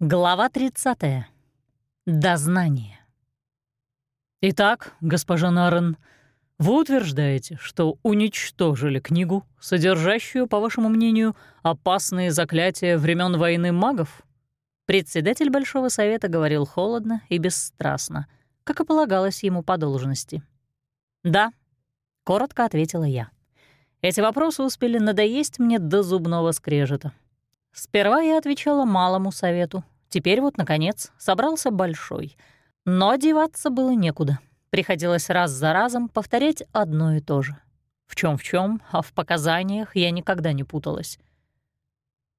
Глава 30. Дознание. Итак, госпожа Нарен, вы утверждаете, что уничтожили книгу, содержащую, по вашему мнению, опасные заклятия времен войны магов? Председатель Большого Совета говорил холодно и бесстрастно, как и полагалось ему по должности. «Да», — коротко ответила я. Эти вопросы успели надоесть мне до зубного скрежета. Сперва я отвечала малому совету, теперь вот, наконец, собрался большой. Но одеваться было некуда. Приходилось раз за разом повторять одно и то же. В чем в чем, а в показаниях я никогда не путалась.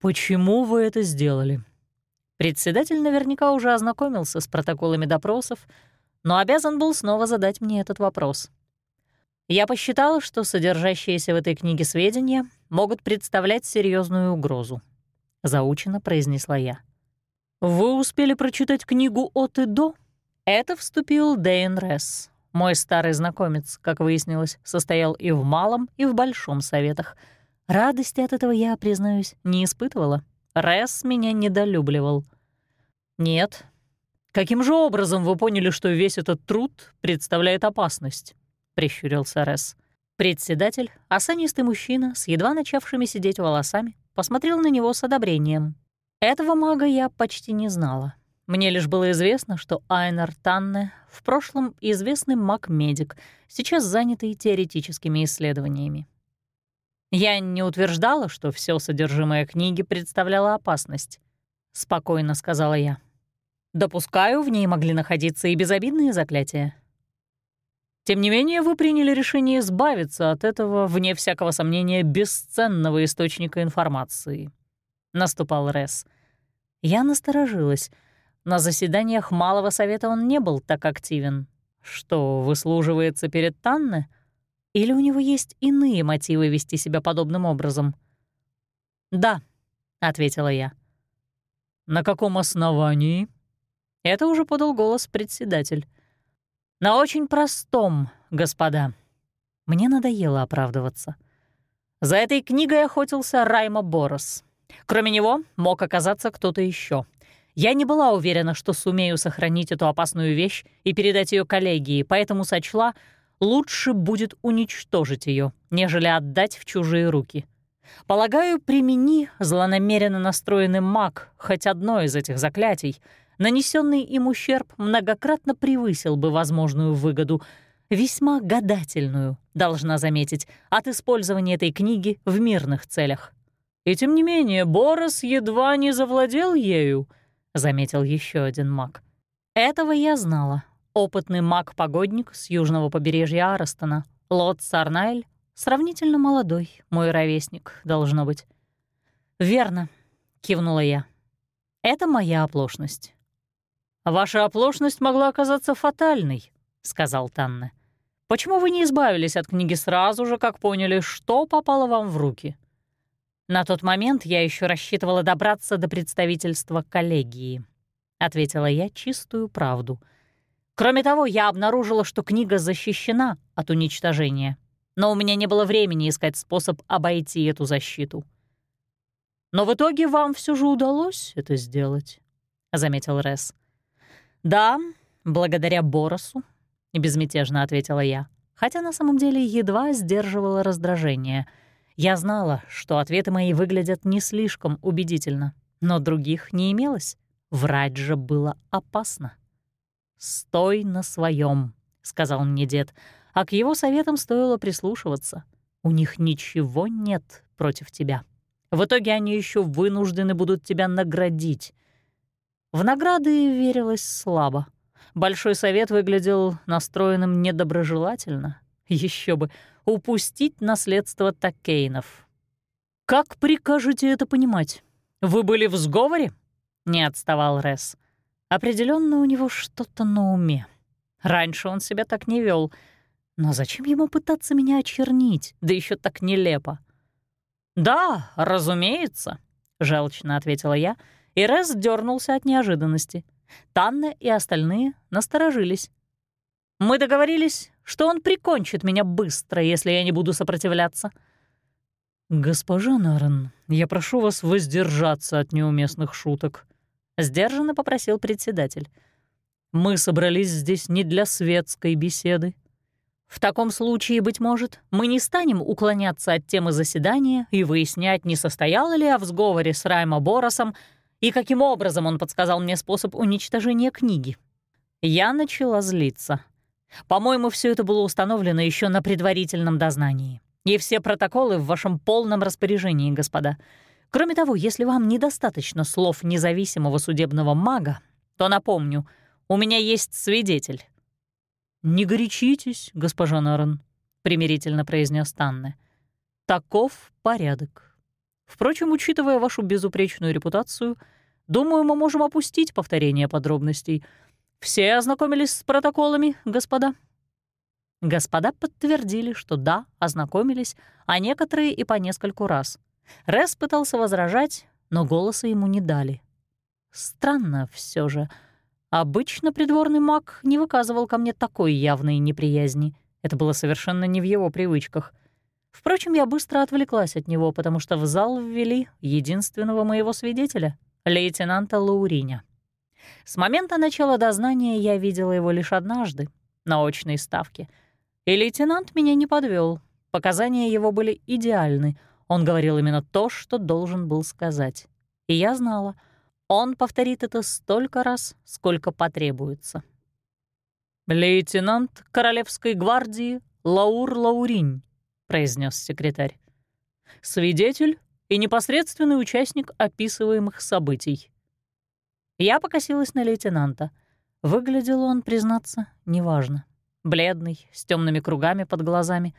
«Почему вы это сделали?» Председатель наверняка уже ознакомился с протоколами допросов, но обязан был снова задать мне этот вопрос. Я посчитала, что содержащиеся в этой книге сведения могут представлять серьезную угрозу. — заучено произнесла я. «Вы успели прочитать книгу от и до?» Это вступил Дэйн Ресс. Мой старый знакомец, как выяснилось, состоял и в малом, и в большом советах. Радости от этого я, признаюсь, не испытывала. Ресс меня недолюбливал. «Нет. Каким же образом вы поняли, что весь этот труд представляет опасность?» — прищурился Ресс. Председатель, осанистый мужчина с едва начавшими сидеть волосами, посмотрел на него с одобрением. Этого мага я почти не знала. Мне лишь было известно, что Айнер Танне в прошлом известный маг-медик, сейчас занятый теоретическими исследованиями. Я не утверждала, что все содержимое книги представляло опасность. Спокойно сказала я. Допускаю, в ней могли находиться и безобидные заклятия. Тем не менее, вы приняли решение избавиться от этого, вне всякого сомнения, бесценного источника информации. Наступал Рес. Я насторожилась. На заседаниях Малого Совета он не был так активен. Что, выслуживается перед Танне? Или у него есть иные мотивы вести себя подобным образом? «Да», — ответила я. «На каком основании?» Это уже подал голос председатель. На очень простом, господа. Мне надоело оправдываться. За этой книгой охотился Райма Борос. Кроме него мог оказаться кто-то еще. Я не была уверена, что сумею сохранить эту опасную вещь и передать ее коллегии, поэтому сочла, лучше будет уничтожить ее, нежели отдать в чужие руки. Полагаю, примени злонамеренно настроенный маг хоть одно из этих заклятий — нанесенный им ущерб многократно превысил бы возможную выгоду, весьма гадательную, должна заметить, от использования этой книги в мирных целях. «И тем не менее, Борос едва не завладел ею», — заметил еще один маг. «Этого я знала. Опытный маг-погодник с южного побережья Аростона, Лот Сарнайль, сравнительно молодой, мой ровесник, должно быть». «Верно», — кивнула я. «Это моя оплошность. «Ваша оплошность могла оказаться фатальной», — сказал Танне. «Почему вы не избавились от книги сразу же, как поняли, что попало вам в руки?» «На тот момент я еще рассчитывала добраться до представительства коллегии», — ответила я чистую правду. «Кроме того, я обнаружила, что книга защищена от уничтожения, но у меня не было времени искать способ обойти эту защиту». «Но в итоге вам все же удалось это сделать», — заметил Ресс. «Да, благодаря Боросу», — безмятежно ответила я, хотя на самом деле едва сдерживала раздражение. Я знала, что ответы мои выглядят не слишком убедительно, но других не имелось. Врать же было опасно. «Стой на своем, сказал мне дед, а к его советам стоило прислушиваться. У них ничего нет против тебя. В итоге они еще вынуждены будут тебя наградить. В награды верилось слабо. Большой совет выглядел настроенным недоброжелательно. Еще бы, упустить наследство Таккейнов. «Как прикажете это понимать? Вы были в сговоре?» — не отставал Рес. Определенно у него что-то на уме. Раньше он себя так не вел. Но зачем ему пытаться меня очернить, да еще так нелепо? «Да, разумеется», — желчно ответила я, — и Рез дернулся от неожиданности. Танна и остальные насторожились. «Мы договорились, что он прикончит меня быстро, если я не буду сопротивляться». «Госпожа Нарен, я прошу вас воздержаться от неуместных шуток», — Сдержанно попросил председатель. «Мы собрались здесь не для светской беседы». «В таком случае, быть может, мы не станем уклоняться от темы заседания и выяснять, не состояло ли я в сговоре с Раймо Боросом и каким образом он подсказал мне способ уничтожения книги». Я начала злиться. По-моему, все это было установлено еще на предварительном дознании. И все протоколы в вашем полном распоряжении, господа. Кроме того, если вам недостаточно слов независимого судебного мага, то напомню, у меня есть свидетель». «Не горячитесь, госпожа Нарен», — примирительно произнес Танне. «Таков порядок. Впрочем, учитывая вашу безупречную репутацию, думаю, мы можем опустить повторение подробностей. Все ознакомились с протоколами, господа?» Господа подтвердили, что да, ознакомились, а некоторые и по нескольку раз. Рес пытался возражать, но голоса ему не дали. Странно все же. Обычно придворный маг не выказывал ко мне такой явной неприязни. Это было совершенно не в его привычках. Впрочем, я быстро отвлеклась от него, потому что в зал ввели единственного моего свидетеля — лейтенанта Лауриня. С момента начала дознания я видела его лишь однажды, на очной ставке — и лейтенант меня не подвел. Показания его были идеальны. Он говорил именно то, что должен был сказать. И я знала, он повторит это столько раз, сколько потребуется. «Лейтенант Королевской гвардии Лаур Лауринь», — произнес секретарь. «Свидетель и непосредственный участник описываемых событий». Я покосилась на лейтенанта. Выглядел он, признаться, неважно бледный, с темными кругами под глазами.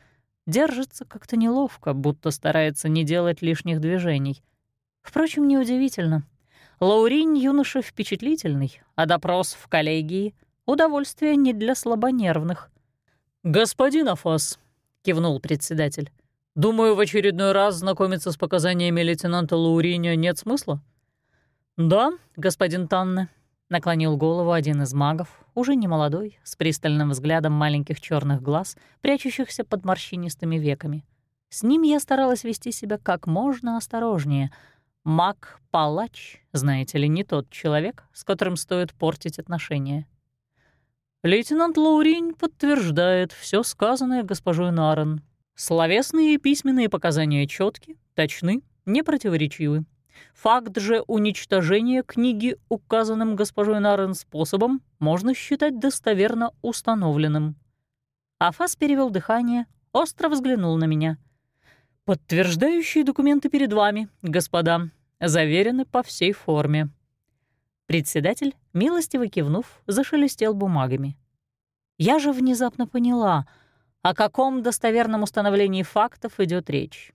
Держится как-то неловко, будто старается не делать лишних движений. Впрочем, неудивительно. Лаурин юноша впечатлительный, а допрос в коллегии — удовольствие не для слабонервных. «Господин Афас», — кивнул председатель, — «думаю, в очередной раз знакомиться с показаниями лейтенанта Лауриня нет смысла?» «Да, господин Танне», Наклонил голову один из магов, уже не молодой, с пристальным взглядом маленьких черных глаз, прячущихся под морщинистыми веками. С ним я старалась вести себя как можно осторожнее. Маг-палач, знаете ли, не тот человек, с которым стоит портить отношения. Лейтенант Лауринь подтверждает все сказанное госпожой Нарен. Словесные и письменные показания четки, точны, непротиворечивы. Факт же уничтожения книги указанным госпожой Нарен способом можно считать достоверно установленным. Афас перевел дыхание, остро взглянул на меня. «Подтверждающие документы перед вами, господа, заверены по всей форме». Председатель, милостиво кивнув, зашелестел бумагами. Я же внезапно поняла, о каком достоверном установлении фактов идет речь.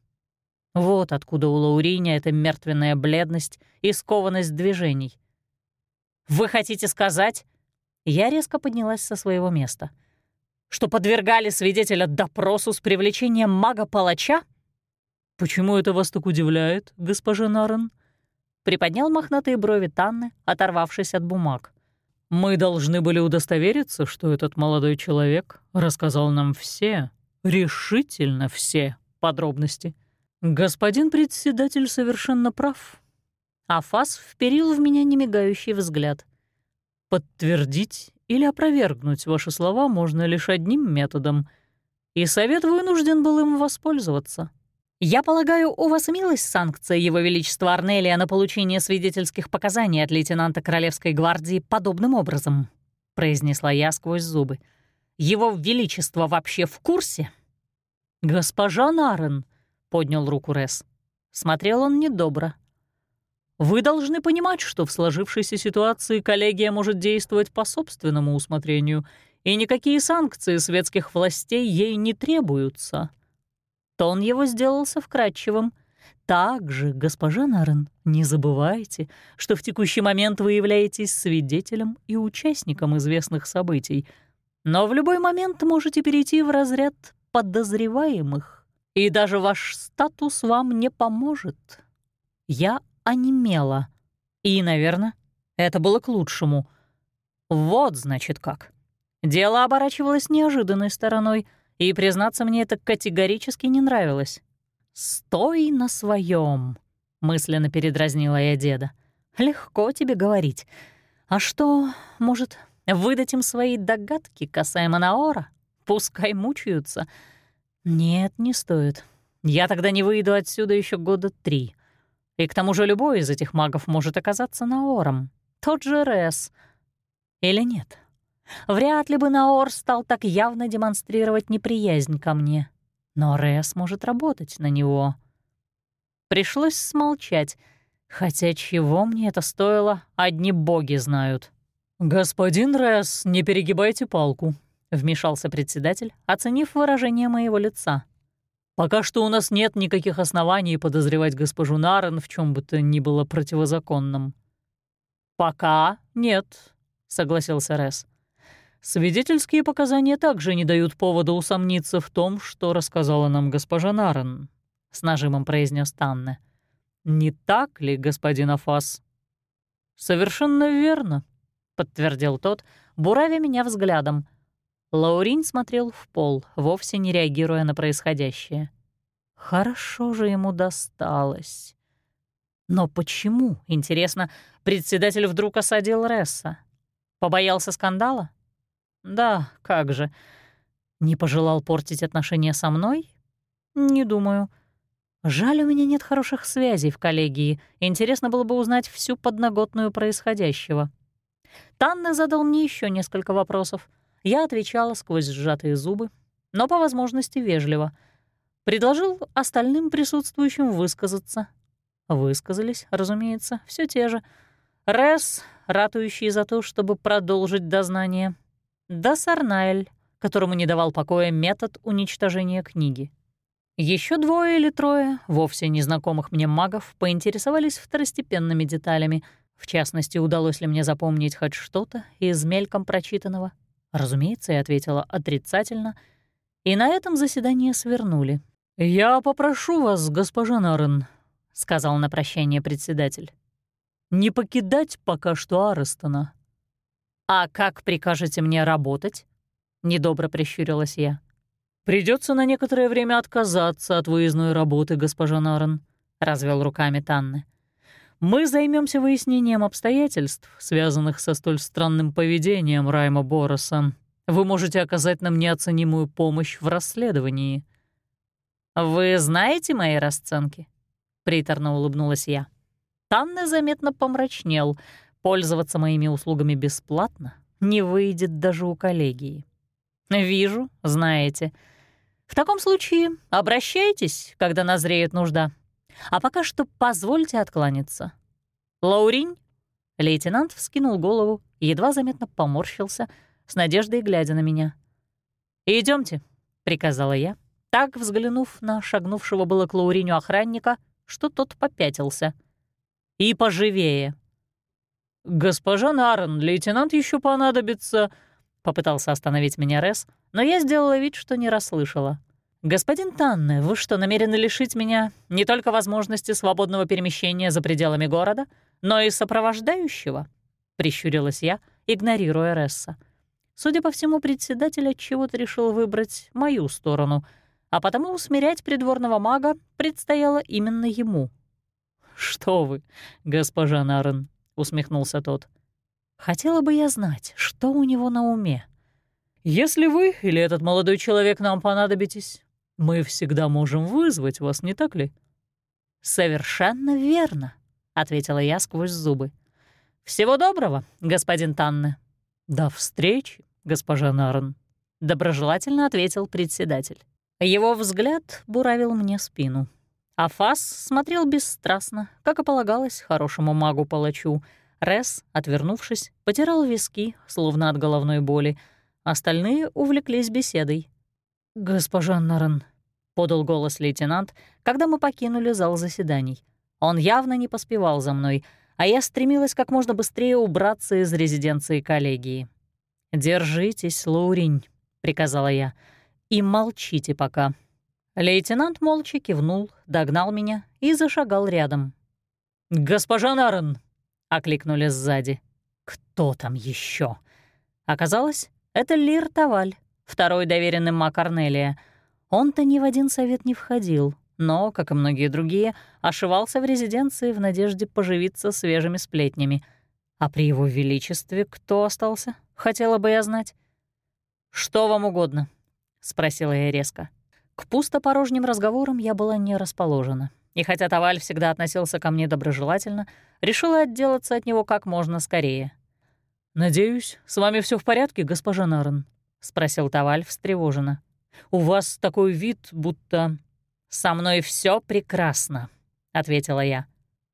Вот откуда у Лауриня эта мертвенная бледность и скованность движений. «Вы хотите сказать...» Я резко поднялась со своего места. «Что подвергали свидетеля допросу с привлечением мага-палача?» «Почему это вас так удивляет, госпожа Нарен?» Приподнял мохнатые брови Танны, оторвавшись от бумаг. «Мы должны были удостовериться, что этот молодой человек рассказал нам все, решительно все подробности». «Господин председатель совершенно прав». Афас вперил в меня немигающий взгляд. «Подтвердить или опровергнуть ваши слова можно лишь одним методом, и совет вынужден был им воспользоваться». «Я полагаю, у вас имелась санкция Его Величества Арнелия на получение свидетельских показаний от лейтенанта Королевской гвардии подобным образом», — произнесла я сквозь зубы. «Его Величество вообще в курсе?» «Госпожа Нарен», поднял руку Рес. Смотрел он недобро. «Вы должны понимать, что в сложившейся ситуации коллегия может действовать по собственному усмотрению, и никакие санкции светских властей ей не требуются». Тон его сделался вкрадчивым. «Также, госпожа Нарен, не забывайте, что в текущий момент вы являетесь свидетелем и участником известных событий, но в любой момент можете перейти в разряд подозреваемых и даже ваш статус вам не поможет. Я онемела. И, наверное, это было к лучшему. Вот, значит, как. Дело оборачивалось неожиданной стороной, и, признаться, мне это категорически не нравилось. «Стой на своем, мысленно передразнила я деда. Легко тебе говорить. А что, может, выдать им свои догадки касаемо Наора? Пускай мучаются. Нет, не стоит. Я тогда не выйду отсюда еще года три. И к тому же любой из этих магов может оказаться Наором. Тот же Рес. Или нет? Вряд ли бы Наор стал так явно демонстрировать неприязнь ко мне. Но Рес может работать на него. Пришлось смолчать, хотя чего мне это стоило, одни боги знают. «Господин Рес, не перегибайте палку», — вмешался председатель, оценив выражение моего лица. «Пока что у нас нет никаких оснований подозревать госпожу Нарен в чем бы то ни было противозаконном». «Пока нет», — согласился Рес. «Свидетельские показания также не дают повода усомниться в том, что рассказала нам госпожа Нарен», — с нажимом произнес Танне. «Не так ли, господин Афас?» «Совершенно верно», — подтвердил тот, буравя меня взглядом. Лаурин смотрел в пол, вовсе не реагируя на происходящее. Хорошо же ему досталось. Но почему, интересно, председатель вдруг осадил Ресса? Побоялся скандала? Да, как же. Не пожелал портить отношения со мной? Не думаю. Жаль, у меня нет хороших связей в коллегии. Интересно было бы узнать всю подноготную происходящего. Танна задал мне еще несколько вопросов. Я отвечала сквозь сжатые зубы, но по возможности вежливо. Предложил остальным присутствующим высказаться. Высказались, разумеется, все те же. Рес, ратующий за то, чтобы продолжить дознание. Да Сарнаэль, которому не давал покоя метод уничтожения книги. Еще двое или трое, вовсе незнакомых мне магов, поинтересовались второстепенными деталями — в частности, удалось ли мне запомнить хоть что-то из мельком прочитанного? Разумеется, я ответила отрицательно, и на этом заседание свернули. «Я попрошу вас, госпожа Нарен», — сказал на прощание председатель, «не покидать пока что Арестона». «А как прикажете мне работать?» — недобро прищурилась я. Придется на некоторое время отказаться от выездной работы, госпожа Нарен», — развел руками Танны мы займемся выяснением обстоятельств, связанных со столь странным поведением Райма Бороса. Вы можете оказать нам неоценимую помощь в расследовании». «Вы знаете мои расценки?» — приторно улыбнулась я. Танне заметно помрачнел. Пользоваться моими услугами бесплатно не выйдет даже у коллегии. «Вижу, знаете. В таком случае обращайтесь, когда назреет нужда». А пока что позвольте откланяться. Лауринь?» Лейтенант вскинул голову и едва заметно поморщился, с надеждой глядя на меня. Идемте, приказала я, так взглянув на шагнувшего было к Лауриню охранника, что тот попятился. «И поживее». «Госпожа Нарен, лейтенант еще понадобится...» — попытался остановить меня Рес, но я сделала вид, что не расслышала. «Господин Танне, вы что, намерены лишить меня не только возможности свободного перемещения за пределами города, но и сопровождающего?» — прищурилась я, игнорируя Ресса. Судя по всему, председатель от чего-то решил выбрать мою сторону, а потому усмирять придворного мага предстояло именно ему. «Что вы, госпожа Нарен», — усмехнулся тот. «Хотела бы я знать, что у него на уме». «Если вы или этот молодой человек нам понадобитесь, мы всегда можем вызвать вас, не так ли?» «Совершенно верно», — ответила я сквозь зубы. «Всего доброго, господин Танне». «До встречи, госпожа Нарн», — доброжелательно ответил председатель. Его взгляд буравил мне спину. А Фас смотрел бесстрастно, как и полагалось хорошему магу-палачу. Рес, отвернувшись, потирал виски, словно от головной боли. Остальные увлеклись беседой. «Госпожа Наран», — подал голос лейтенант, когда мы покинули зал заседаний. Он явно не поспевал за мной, а я стремилась как можно быстрее убраться из резиденции коллегии. «Держитесь, Лауринь», — приказала я, — «и молчите пока». Лейтенант молча кивнул, догнал меня и зашагал рядом. «Госпожа Наран!» — окликнули сзади. «Кто там еще? Оказалось, это Лир Таваль, второй доверенный маг Корнелия. Он-то ни в один совет не входил, но, как и многие другие, ошивался в резиденции в надежде поживиться свежими сплетнями. А при его величестве кто остался, хотела бы я знать. «Что вам угодно?» — спросила я резко. К пустопорожним разговорам я была не расположена. И хотя Таваль всегда относился ко мне доброжелательно, решила отделаться от него как можно скорее. «Надеюсь, с вами все в порядке, госпожа Нарен?» — спросил Таваль встревоженно. «У вас такой вид, будто...» «Со мной все прекрасно», — ответила я.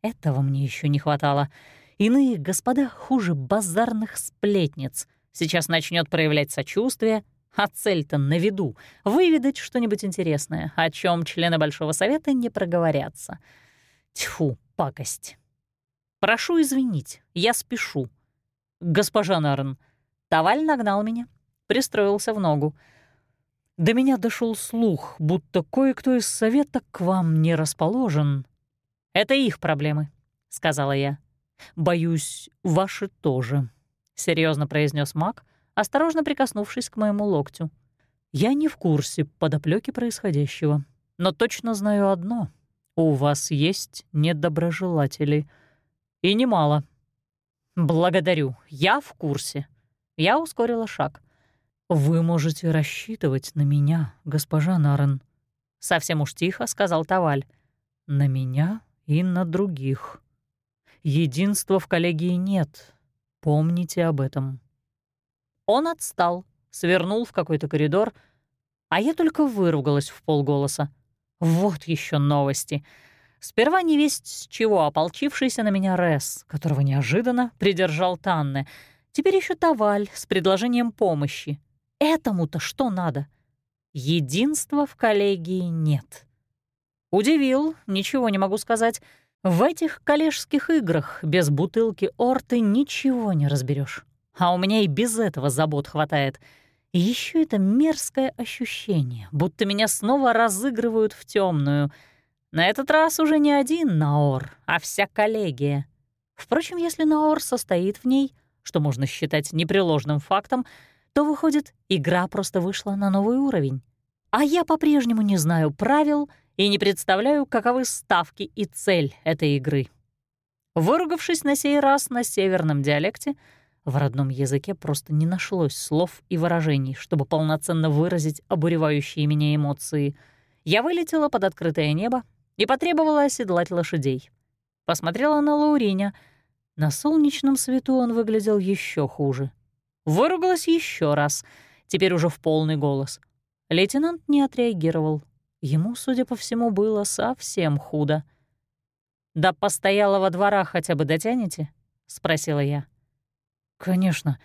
Этого мне еще не хватало. Иные господа хуже базарных сплетниц. Сейчас начнет проявлять сочувствие, а цель-то на виду — выведать что-нибудь интересное, о чем члены Большого Совета не проговорятся. Тьфу, пакость. Прошу извинить, я спешу. Госпожа Нарн, Таваль нагнал меня, пристроился в ногу. До меня дошел слух, будто кое-кто из совета к вам не расположен. Это их проблемы, сказала я. Боюсь, ваши тоже, серьезно произнес маг, осторожно прикоснувшись к моему локтю. Я не в курсе подоплеки происходящего, но точно знаю одно — у вас есть недоброжелатели. И немало. Благодарю, я в курсе. Я ускорила шаг. «Вы можете рассчитывать на меня, госпожа Нарен», — совсем уж тихо сказал Таваль. «На меня и на других. Единства в коллегии нет. Помните об этом». Он отстал, свернул в какой-то коридор, а я только выругалась в полголоса. Вот еще новости. Сперва не весть с чего ополчившийся на меня Рес, которого неожиданно придержал Танне. Теперь еще Таваль с предложением помощи. Этому-то что надо? Единства в коллегии нет. Удивил, ничего не могу сказать. В этих коллежских играх без бутылки орты ничего не разберешь а у меня и без этого забот хватает. И еще это мерзкое ощущение, будто меня снова разыгрывают в темную. На этот раз уже не один Наор, а вся коллегия. Впрочем, если Наор состоит в ней, что можно считать непреложным фактом, то, выходит, игра просто вышла на новый уровень. А я по-прежнему не знаю правил и не представляю, каковы ставки и цель этой игры. Выругавшись на сей раз на северном диалекте, в родном языке просто не нашлось слов и выражений, чтобы полноценно выразить обуревающие меня эмоции. Я вылетела под открытое небо и потребовала оседлать лошадей. Посмотрела на Лауриня. На солнечном свету он выглядел еще хуже. Выругалась еще раз, теперь уже в полный голос. Лейтенант не отреагировал. Ему, судя по всему, было совсем худо. «До постоялого двора хотя бы дотянете?» — спросила я. «Конечно.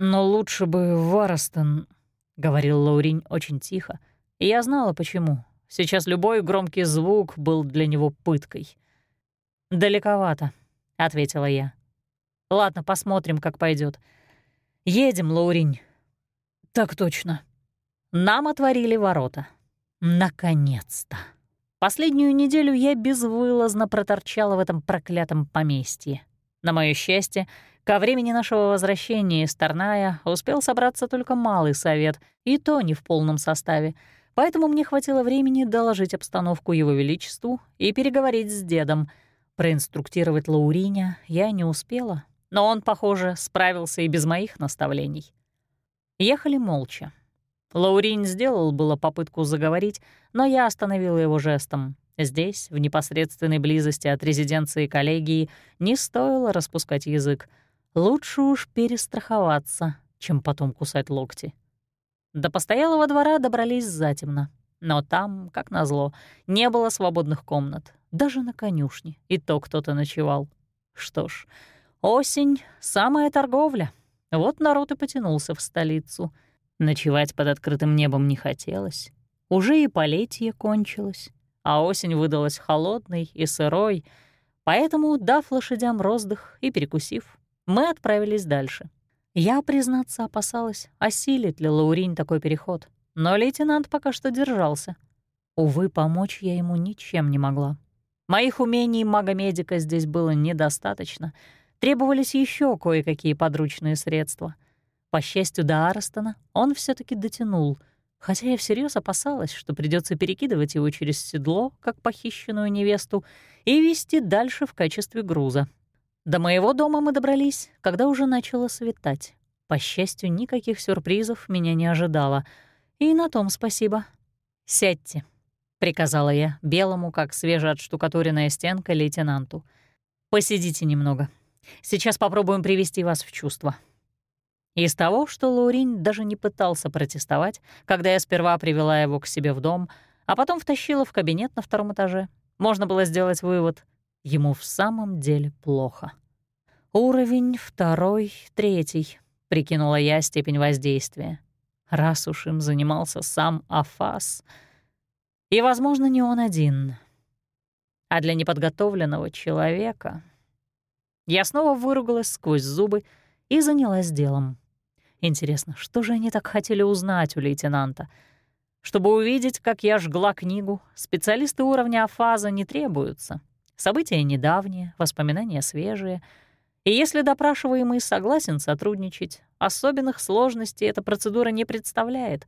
Но лучше бы Варостон», — говорил Лауринь очень тихо. И я знала, почему. Сейчас любой громкий звук был для него пыткой. «Далековато», — ответила я. «Ладно, посмотрим, как пойдет. Едем, Лауринь». «Так точно». Нам отворили ворота. Наконец-то. Последнюю неделю я безвылазно проторчала в этом проклятом поместье. На моё счастье, Ко времени нашего возвращения из Тарная успел собраться только малый совет, и то не в полном составе, поэтому мне хватило времени доложить обстановку Его Величеству и переговорить с дедом. Проинструктировать Лауриня я не успела, но он, похоже, справился и без моих наставлений. Ехали молча. Лауринь сделал было попытку заговорить, но я остановила его жестом. Здесь, в непосредственной близости от резиденции коллегии, не стоило распускать язык — Лучше уж перестраховаться, чем потом кусать локти. До постоялого двора добрались затемно, но там, как назло, не было свободных комнат, даже на конюшне, и то кто-то ночевал. Что ж, осень — самая торговля. Вот народ и потянулся в столицу. Ночевать под открытым небом не хотелось. Уже и полетье кончилось, а осень выдалась холодной и сырой, поэтому, дав лошадям роздых и перекусив, мы отправились дальше. Я, признаться, опасалась, осилит ли Лауринь такой переход, но лейтенант пока что держался. Увы, помочь я ему ничем не могла. Моих умений мага-медика здесь было недостаточно. Требовались еще кое-какие подручные средства. По счастью, до Арстона он все таки дотянул. хотя я всерьез опасалась, что придется перекидывать его через седло, как похищенную невесту, и вести дальше в качестве груза. До моего дома мы добрались, когда уже начало светать. По счастью, никаких сюрпризов меня не ожидало. И на том спасибо. «Сядьте», — приказала я белому, как свежеотштукатуренная стенка, лейтенанту. «Посидите немного. Сейчас попробуем привести вас в чувство». Из того, что Лаурин даже не пытался протестовать, когда я сперва привела его к себе в дом, а потом втащила в кабинет на втором этаже, можно было сделать вывод — ему в самом деле плохо. «Уровень второй, третий», — прикинула я степень воздействия. Раз уж им занимался сам Афас. И, возможно, не он один. А для неподготовленного человека... Я снова выругалась сквозь зубы и занялась делом. Интересно, что же они так хотели узнать у лейтенанта? Чтобы увидеть, как я жгла книгу, специалисты уровня афаза не требуются. События недавние, воспоминания свежие. И если допрашиваемый согласен сотрудничать, особенных сложностей эта процедура не представляет.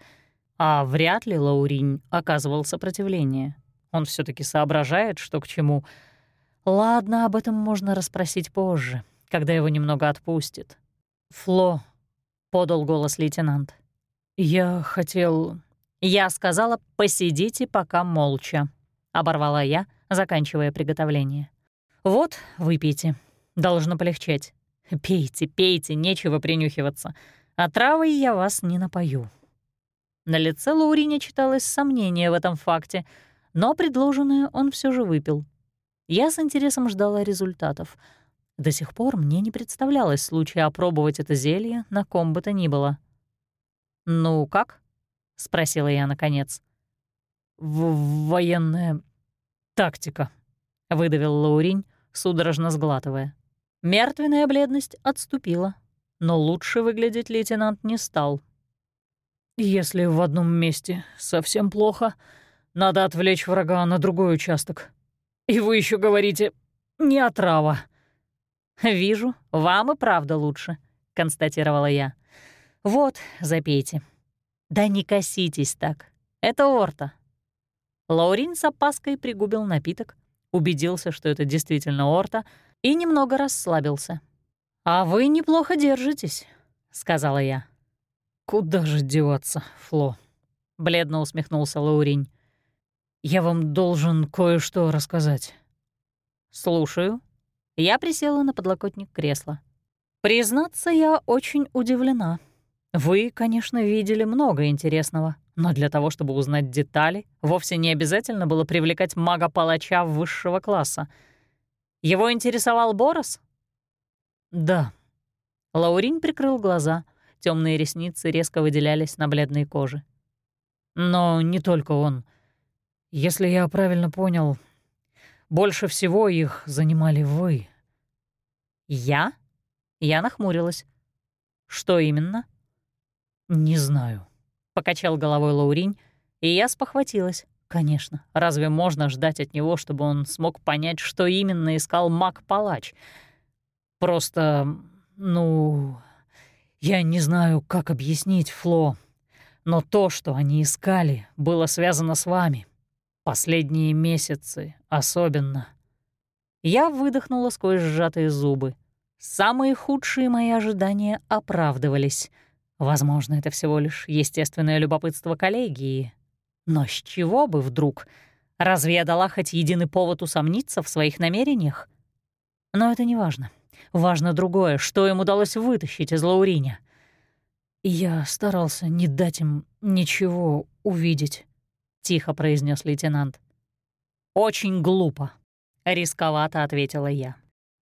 А вряд ли Лауринь оказывал сопротивление. Он все таки соображает, что к чему. Ладно, об этом можно расспросить позже, когда его немного отпустит. «Фло», — подал голос лейтенант. «Я хотел...» Я сказала «посидите пока молча», — оборвала я, заканчивая приготовление. «Вот, выпейте. Должно полегчать. Пейте, пейте, нечего принюхиваться. А травой я вас не напою». На лице Лаурине читалось сомнение в этом факте, но предложенное он все же выпил. Я с интересом ждала результатов — до сих пор мне не представлялось случая опробовать это зелье на ком бы то ни было. «Ну как?» — спросила я наконец. В «Военная тактика», — выдавил Лауринь, судорожно сглатывая. Мертвенная бледность отступила, но лучше выглядеть лейтенант не стал. «Если в одном месте совсем плохо, надо отвлечь врага на другой участок. И вы еще говорите «не отрава». «Вижу, вам и правда лучше», — констатировала я. «Вот, запейте». «Да не коситесь так. Это орта». Лаурин с опаской пригубил напиток, убедился, что это действительно орта, и немного расслабился. «А вы неплохо держитесь», — сказала я. «Куда же деваться, Фло?» — бледно усмехнулся Лаурин. «Я вам должен кое-что рассказать». «Слушаю», я присела на подлокотник кресла. «Признаться, я очень удивлена. Вы, конечно, видели много интересного, но для того, чтобы узнать детали, вовсе не обязательно было привлекать мага-палача высшего класса. Его интересовал Борос?» «Да». Лаурин прикрыл глаза, темные ресницы резко выделялись на бледной коже. «Но не только он. Если я правильно понял, больше всего их занимали вы. «Я?» Я нахмурилась. «Что именно?» «Не знаю», — покачал головой Лауринь, и я спохватилась. Конечно, разве можно ждать от него, чтобы он смог понять, что именно искал маг-палач? Просто, ну... Я не знаю, как объяснить, Фло, но то, что они искали, было связано с вами. Последние месяцы особенно. Я выдохнула сквозь сжатые зубы. Самые худшие мои ожидания оправдывались. Возможно, это всего лишь естественное любопытство коллегии. Но с чего бы вдруг? Разве я дала хоть единый повод усомниться в своих намерениях? Но это не важно. Важно другое, что им удалось вытащить из Лауриня. «Я старался не дать им ничего увидеть», — тихо произнес лейтенант. «Очень глупо», Рисковато ответила я.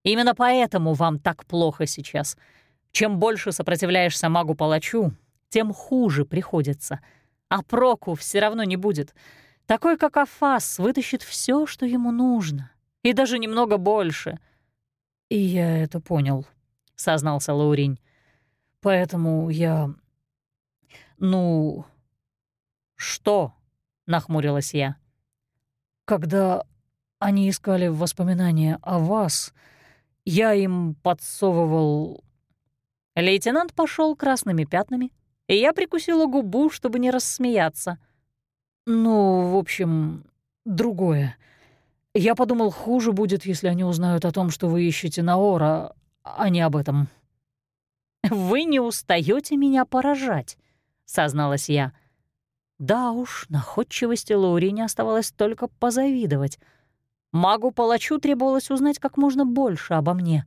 Именно поэтому вам так плохо сейчас. Чем больше сопротивляешься магу-палачу, тем хуже приходится. А проку все равно не будет. Такой, как Афас, вытащит все, что ему нужно. И даже немного больше. «И я это понял», — сознался Лауринь. «Поэтому я... ну...» «Что?» — нахмурилась я. «Когда они искали воспоминания о вас. Я им подсовывал...» Лейтенант пошел красными пятнами, и я прикусила губу, чтобы не рассмеяться. «Ну, в общем, другое. Я подумал, хуже будет, если они узнают о том, что вы ищете Наора, а не об этом». «Вы не устаете меня поражать», — созналась я. Да уж, находчивости Лаурине оставалось только позавидовать. Магу-палачу требовалось узнать как можно больше обо мне.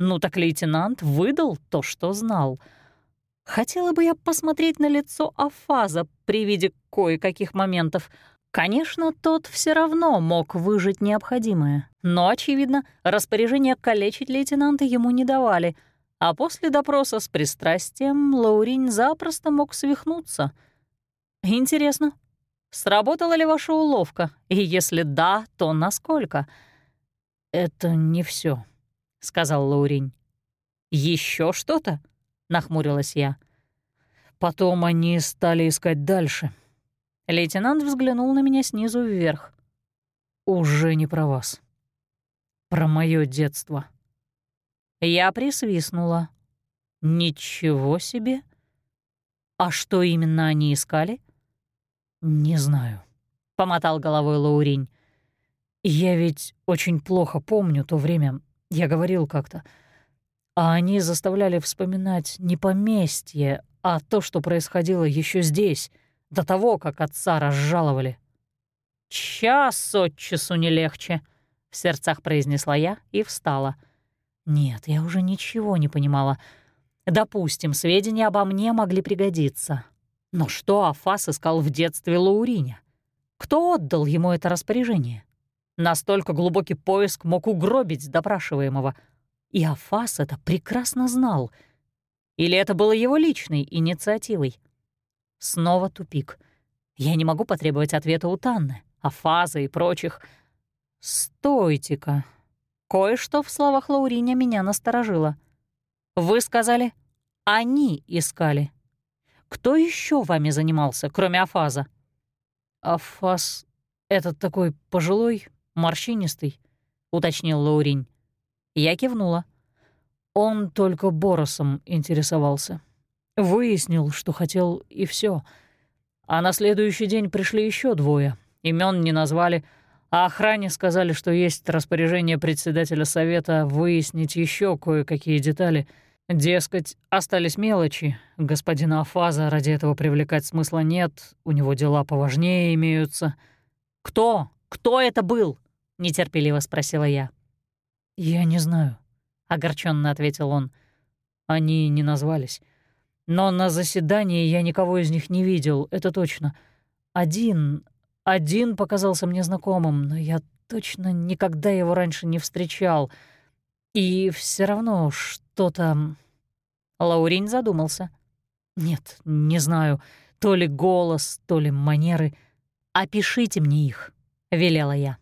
Ну так лейтенант выдал то, что знал — Хотела бы я посмотреть на лицо Афаза при виде кое-каких моментов. Конечно, тот все равно мог выжить необходимое, но, очевидно, распоряжение калечить лейтенанта ему не давали, а после допроса с пристрастием Лаурин запросто мог свихнуться. Интересно, сработала ли ваша уловка, и если да, то насколько? «Это не все, сказал Лаурин. Еще что-то?» нахмурилась я. Потом они стали искать дальше. Лейтенант взглянул на меня снизу вверх. Уже не про вас. Про мое детство. Я присвистнула. Ничего себе. А что именно они искали? Не знаю, помотал головой Лауринь. Я ведь очень плохо помню то время. Я говорил как-то а они заставляли вспоминать не поместье, а то, что происходило еще здесь, до того, как отца разжаловали. «Час от часу не легче», — в сердцах произнесла я и встала. «Нет, я уже ничего не понимала. Допустим, сведения обо мне могли пригодиться. Но что Афас искал в детстве Лауриня? Кто отдал ему это распоряжение? Настолько глубокий поиск мог угробить допрашиваемого — и Афас это прекрасно знал. Или это было его личной инициативой? Снова тупик. Я не могу потребовать ответа у Танны, Афаза и прочих. Стойте-ка. Кое-что в словах Лауриня меня насторожило. Вы сказали, они искали. Кто еще вами занимался, кроме Афаза? Афаз — этот такой пожилой, морщинистый, — уточнил Лауринь. Я кивнула. Он только Боросом интересовался. Выяснил, что хотел, и все. А на следующий день пришли еще двое. Имен не назвали, а охране сказали, что есть распоряжение председателя совета выяснить еще кое-какие детали. Дескать, остались мелочи. Господина Афаза ради этого привлекать смысла нет, у него дела поважнее имеются. «Кто? Кто это был?» — нетерпеливо спросила я. «Я не знаю», — огорченно ответил он. «Они не назвались. Но на заседании я никого из них не видел, это точно. Один, один показался мне знакомым, но я точно никогда его раньше не встречал. И все равно что-то...» Лаурин задумался. «Нет, не знаю, то ли голос, то ли манеры. Опишите мне их», — велела я.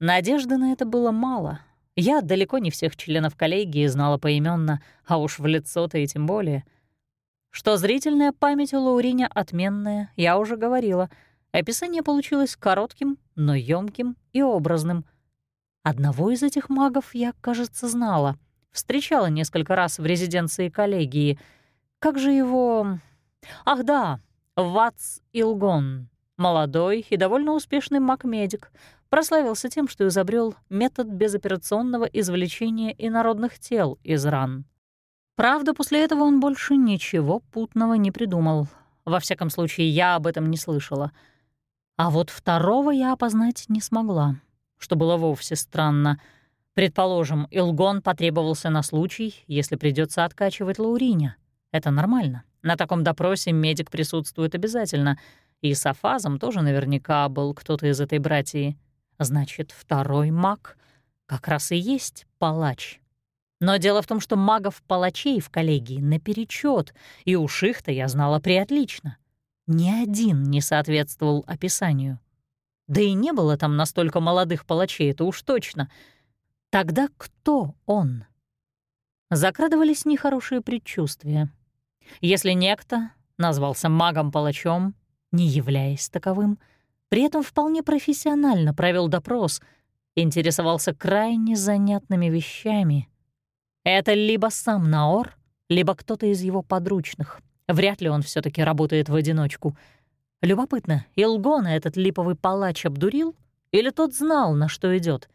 Надежды на это было мало, я далеко не всех членов коллегии знала поименно, а уж в лицо-то и тем более. Что зрительная память у Лауриня отменная, я уже говорила. Описание получилось коротким, но ёмким и образным. Одного из этих магов я, кажется, знала. Встречала несколько раз в резиденции коллегии. Как же его... Ах да, Ватс Илгон. Молодой и довольно успешный маг-медик — прославился тем, что изобрел метод безоперационного извлечения инородных тел из ран. Правда, после этого он больше ничего путного не придумал. Во всяком случае, я об этом не слышала. А вот второго я опознать не смогла, что было вовсе странно. Предположим, Илгон потребовался на случай, если придется откачивать Лауриня. Это нормально. На таком допросе медик присутствует обязательно. И с Афазом тоже наверняка был кто-то из этой братьи. Значит, второй маг как раз и есть палач. Но дело в том, что магов-палачей в коллегии наперечет, и уж их-то я знала приотлично. Ни один не соответствовал описанию. Да и не было там настолько молодых палачей, это уж точно. Тогда кто он? Закрадывались нехорошие предчувствия. Если некто назвался магом-палачом, не являясь таковым, при этом вполне профессионально провел допрос, интересовался крайне занятными вещами. Это либо сам Наор, либо кто-то из его подручных. Вряд ли он все таки работает в одиночку. Любопытно, Илгона этот липовый палач обдурил? Или тот знал, на что идет?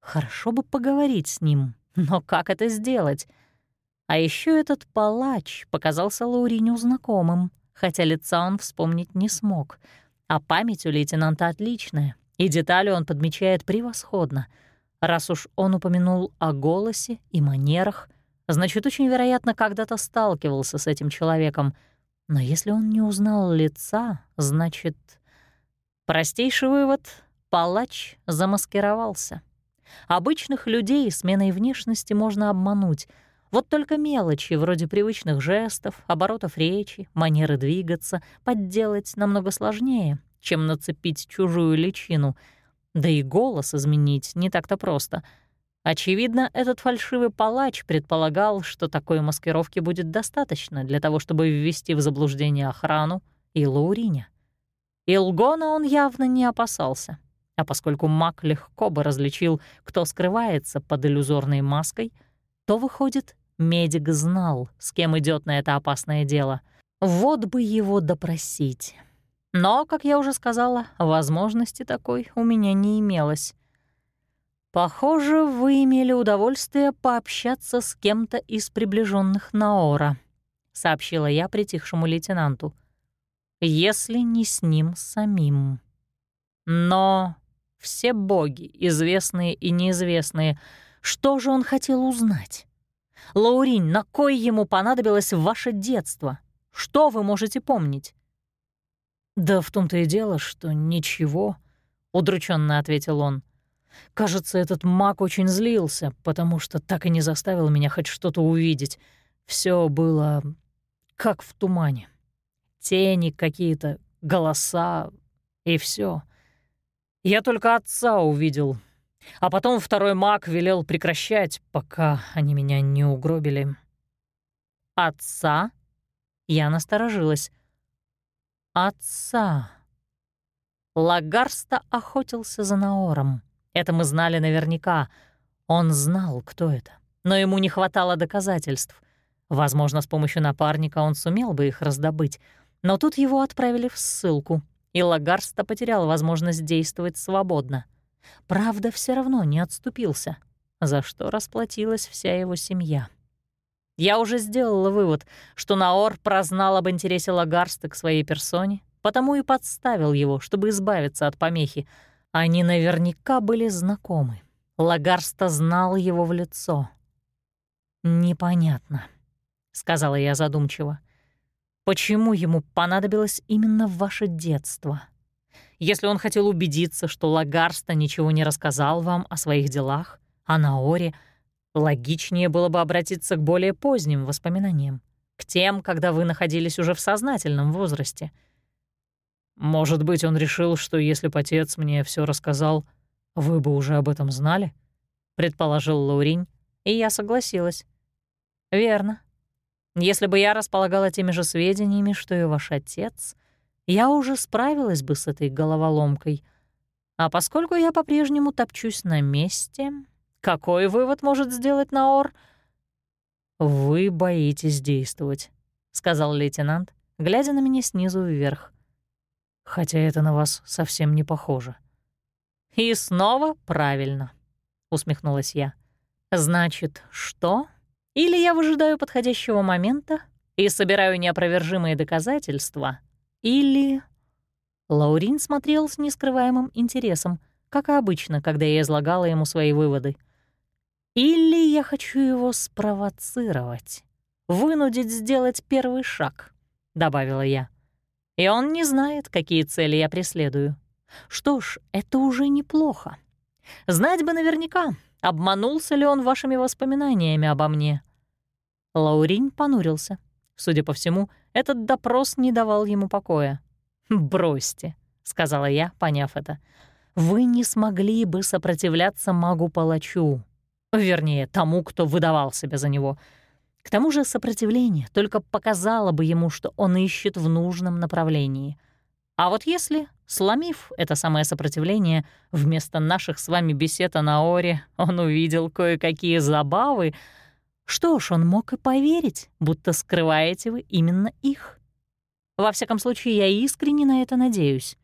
Хорошо бы поговорить с ним, но как это сделать? А еще этот палач показался Лауриню знакомым, хотя лица он вспомнить не смог. А память у лейтенанта отличная, и детали он подмечает превосходно. Раз уж он упомянул о голосе и манерах, значит, очень вероятно, когда-то сталкивался с этим человеком. Но если он не узнал лица, значит... Простейший вывод — палач замаскировался. Обычных людей сменой внешности можно обмануть — вот только мелочи, вроде привычных жестов, оборотов речи, манеры двигаться, подделать намного сложнее, чем нацепить чужую личину. Да и голос изменить не так-то просто. Очевидно, этот фальшивый палач предполагал, что такой маскировки будет достаточно для того, чтобы ввести в заблуждение охрану и Лауриня. Илгона он явно не опасался. А поскольку маг легко бы различил, кто скрывается под иллюзорной маской, то, выходит, Медик знал, с кем идет на это опасное дело. Вот бы его допросить. Но, как я уже сказала, возможности такой у меня не имелось. «Похоже, вы имели удовольствие пообщаться с кем-то из приближенных Наора», — сообщила я притихшему лейтенанту. «Если не с ним самим. Но все боги, известные и неизвестные, что же он хотел узнать?» Лаурин, на кой ему понадобилось ваше детство? Что вы можете помнить?» «Да в том-то и дело, что ничего», — удрученно ответил он. «Кажется, этот маг очень злился, потому что так и не заставил меня хоть что-то увидеть. Все было как в тумане. Тени какие-то, голоса и все. Я только отца увидел, а потом второй маг велел прекращать, пока они меня не угробили. «Отца?» Я насторожилась. «Отца?» Лагарста охотился за Наором. Это мы знали наверняка. Он знал, кто это. Но ему не хватало доказательств. Возможно, с помощью напарника он сумел бы их раздобыть. Но тут его отправили в ссылку, и Лагарста потерял возможность действовать свободно. Правда, все равно не отступился, за что расплатилась вся его семья. Я уже сделала вывод, что Наор прознал об интересе Лагарста к своей персоне, потому и подставил его, чтобы избавиться от помехи. Они наверняка были знакомы. Лагарста знал его в лицо. «Непонятно», — сказала я задумчиво. «Почему ему понадобилось именно ваше детство?» Если он хотел убедиться, что Лагарста ничего не рассказал вам о своих делах, а Наоре, логичнее было бы обратиться к более поздним воспоминаниям, к тем, когда вы находились уже в сознательном возрасте. Может быть, он решил, что если бы отец мне все рассказал, вы бы уже об этом знали? Предположил Лауринь, и я согласилась. Верно. Если бы я располагала теми же сведениями, что и ваш отец, я уже справилась бы с этой головоломкой. А поскольку я по-прежнему топчусь на месте, какой вывод может сделать Наор? «Вы боитесь действовать», — сказал лейтенант, глядя на меня снизу вверх. «Хотя это на вас совсем не похоже». «И снова правильно», — усмехнулась я. «Значит, что? Или я выжидаю подходящего момента и собираю неопровержимые доказательства, или... Лаурин смотрел с нескрываемым интересом, как и обычно, когда я излагала ему свои выводы. Или я хочу его спровоцировать, вынудить сделать первый шаг, — добавила я. И он не знает, какие цели я преследую. Что ж, это уже неплохо. Знать бы наверняка, обманулся ли он вашими воспоминаниями обо мне. Лаурин понурился. Судя по всему, этот допрос не давал ему покоя. «Бросьте», — сказала я, поняв это. «Вы не смогли бы сопротивляться магу-палачу. Вернее, тому, кто выдавал себя за него. К тому же сопротивление только показало бы ему, что он ищет в нужном направлении. А вот если, сломив это самое сопротивление, вместо наших с вами бесед о Наоре он увидел кое-какие забавы, Что ж, он мог и поверить, будто скрываете вы именно их. Во всяком случае, я искренне на это надеюсь.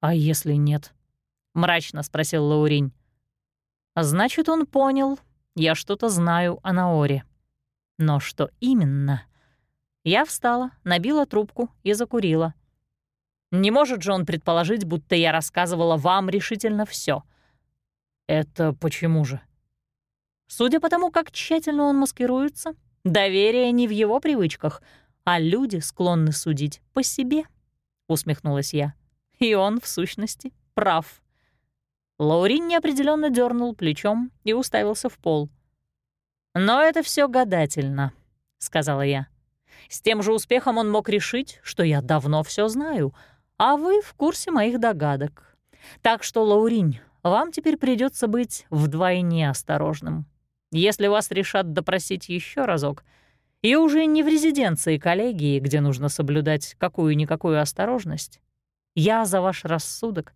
«А если нет?» — мрачно спросил Лауринь. «Значит, он понял, я что-то знаю о Наоре. Но что именно?» Я встала, набила трубку и закурила. Не может же он предположить, будто я рассказывала вам решительно все. «Это почему же?» Судя по тому, как тщательно он маскируется, доверие не в его привычках, а люди склонны судить по себе, — усмехнулась я. И он, в сущности, прав. Лаурин неопределенно дернул плечом и уставился в пол. «Но это все гадательно», — сказала я. «С тем же успехом он мог решить, что я давно все знаю, а вы в курсе моих догадок. Так что, Лаурин, вам теперь придется быть вдвойне осторожным. Если вас решат допросить еще разок, и уже не в резиденции коллегии, где нужно соблюдать какую-никакую осторожность, я за ваш рассудок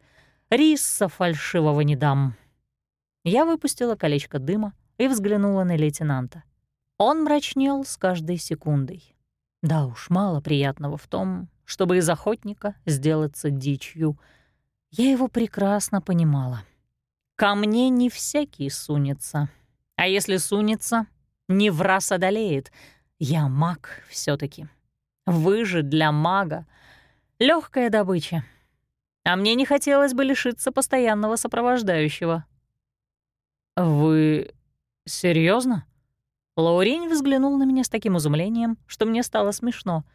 риса фальшивого не дам». Я выпустила колечко дыма и взглянула на лейтенанта. Он мрачнел с каждой секундой. Да уж, мало приятного в том, чтобы из охотника сделаться дичью. Я его прекрасно понимала. Ко мне не всякий сунется. А если сунется, не в раз одолеет. Я маг все таки Вы же для мага Легкая добыча. А мне не хотелось бы лишиться постоянного сопровождающего. «Вы серьезно? Лаурень взглянул на меня с таким изумлением, что мне стало смешно.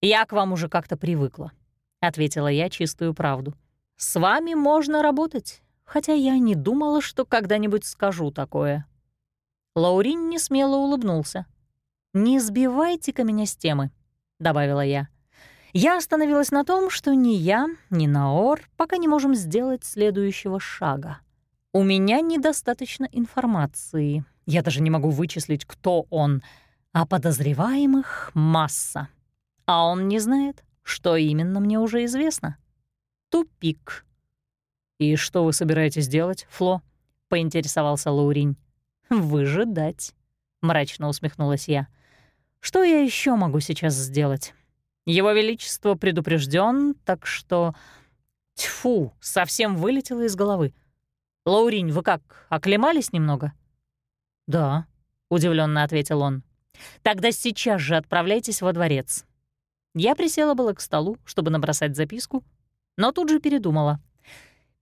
«Я к вам уже как-то привыкла», — ответила я чистую правду. «С вами можно работать, хотя я не думала, что когда-нибудь скажу такое». Лаурин не смело улыбнулся. «Не сбивайте-ка меня с темы», — добавила я. Я остановилась на том, что ни я, ни Наор пока не можем сделать следующего шага. У меня недостаточно информации. Я даже не могу вычислить, кто он, а подозреваемых масса. А он не знает, что именно мне уже известно. Тупик. «И что вы собираетесь делать, Фло?» — поинтересовался Лауринь. «Выжидать», — мрачно усмехнулась я. «Что я еще могу сейчас сделать?» Его Величество предупрежден, так что... Тьфу, совсем вылетело из головы. «Лауринь, вы как, оклемались немного?» «Да», — удивленно ответил он. «Тогда сейчас же отправляйтесь во дворец». Я присела было к столу, чтобы набросать записку, но тут же передумала.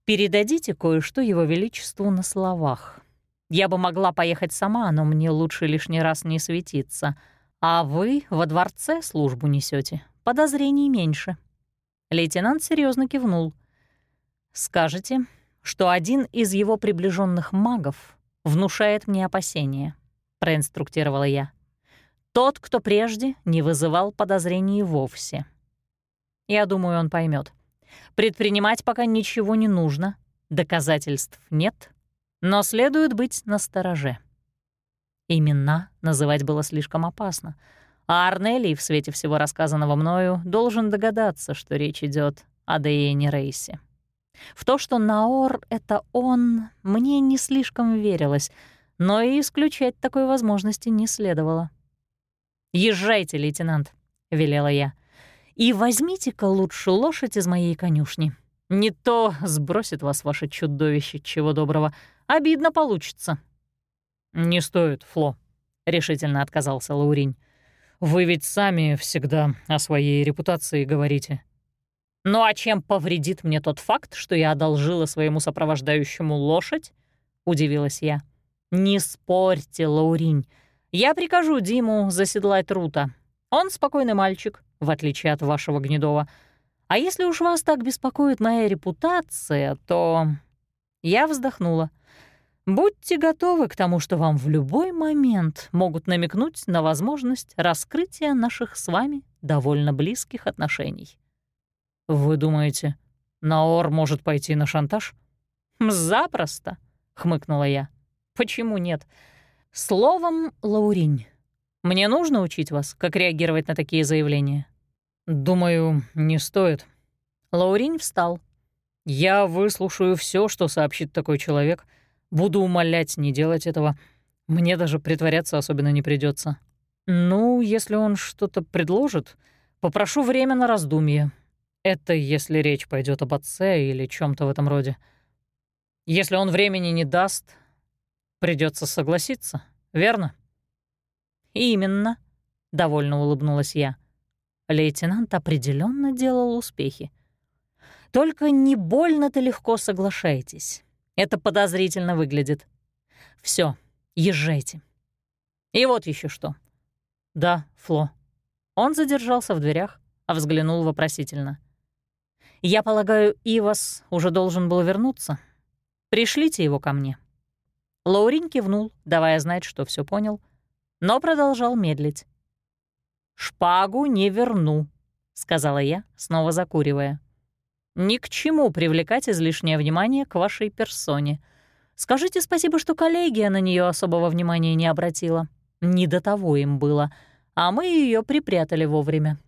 «Передадите кое-что Его Величеству на словах. Я бы могла поехать сама, но мне лучше лишний раз не светиться. А вы во дворце службу несете, подозрений меньше». Лейтенант серьезно кивнул. «Скажете, что один из его приближенных магов внушает мне опасения», — проинструктировала я. «Тот, кто прежде не вызывал подозрений вовсе». Я думаю, он поймет. Предпринимать пока ничего не нужно, доказательств нет, но следует быть настороже. Имена называть было слишком опасно — а Арнелий в свете всего рассказанного мною должен догадаться, что речь идет о Дейене Рейсе. В то, что Наор — это он, мне не слишком верилось, но и исключать такой возможности не следовало. «Езжайте, лейтенант», — велела я, — «и возьмите-ка лучше лошадь из моей конюшни. Не то сбросит вас ваше чудовище, чего доброго. Обидно получится». «Не стоит, Фло», — решительно отказался Лауринь. Вы ведь сами всегда о своей репутации говорите. Ну а чем повредит мне тот факт, что я одолжила своему сопровождающему лошадь? Удивилась я. Не спорьте, Лауринь. Я прикажу Диму заседлать Рута. Он спокойный мальчик, в отличие от вашего Гнедова. А если уж вас так беспокоит моя репутация, то... Я вздохнула. Будьте готовы к тому, что вам в любой момент могут намекнуть на возможность раскрытия наших с вами довольно близких отношений. Вы думаете, Наор может пойти на шантаж? Запросто, хмыкнула я. Почему нет? Словом, Лауринь, мне нужно учить вас, как реагировать на такие заявления. Думаю, не стоит. Лауринь встал. Я выслушаю все, что сообщит такой человек — Буду умолять не делать этого. Мне даже притворяться особенно не придется. Ну, если он что-то предложит, попрошу время на раздумье. Это если речь пойдет об отце или чем то в этом роде. Если он времени не даст, придется согласиться, верно? Именно, довольно улыбнулась я. Лейтенант определенно делал успехи. Только не больно-то легко соглашайтесь. Это подозрительно выглядит. Все, езжайте. И вот еще что. Да, Фло. Он задержался в дверях, а взглянул вопросительно. Я полагаю, Ивас уже должен был вернуться. Пришлите его ко мне. Лаурин кивнул, давая знать, что все понял, но продолжал медлить. «Шпагу не верну», — сказала я, снова закуривая. «Ни к чему привлекать излишнее внимание к вашей персоне. Скажите спасибо, что коллегия на нее особого внимания не обратила. Не до того им было, а мы ее припрятали вовремя.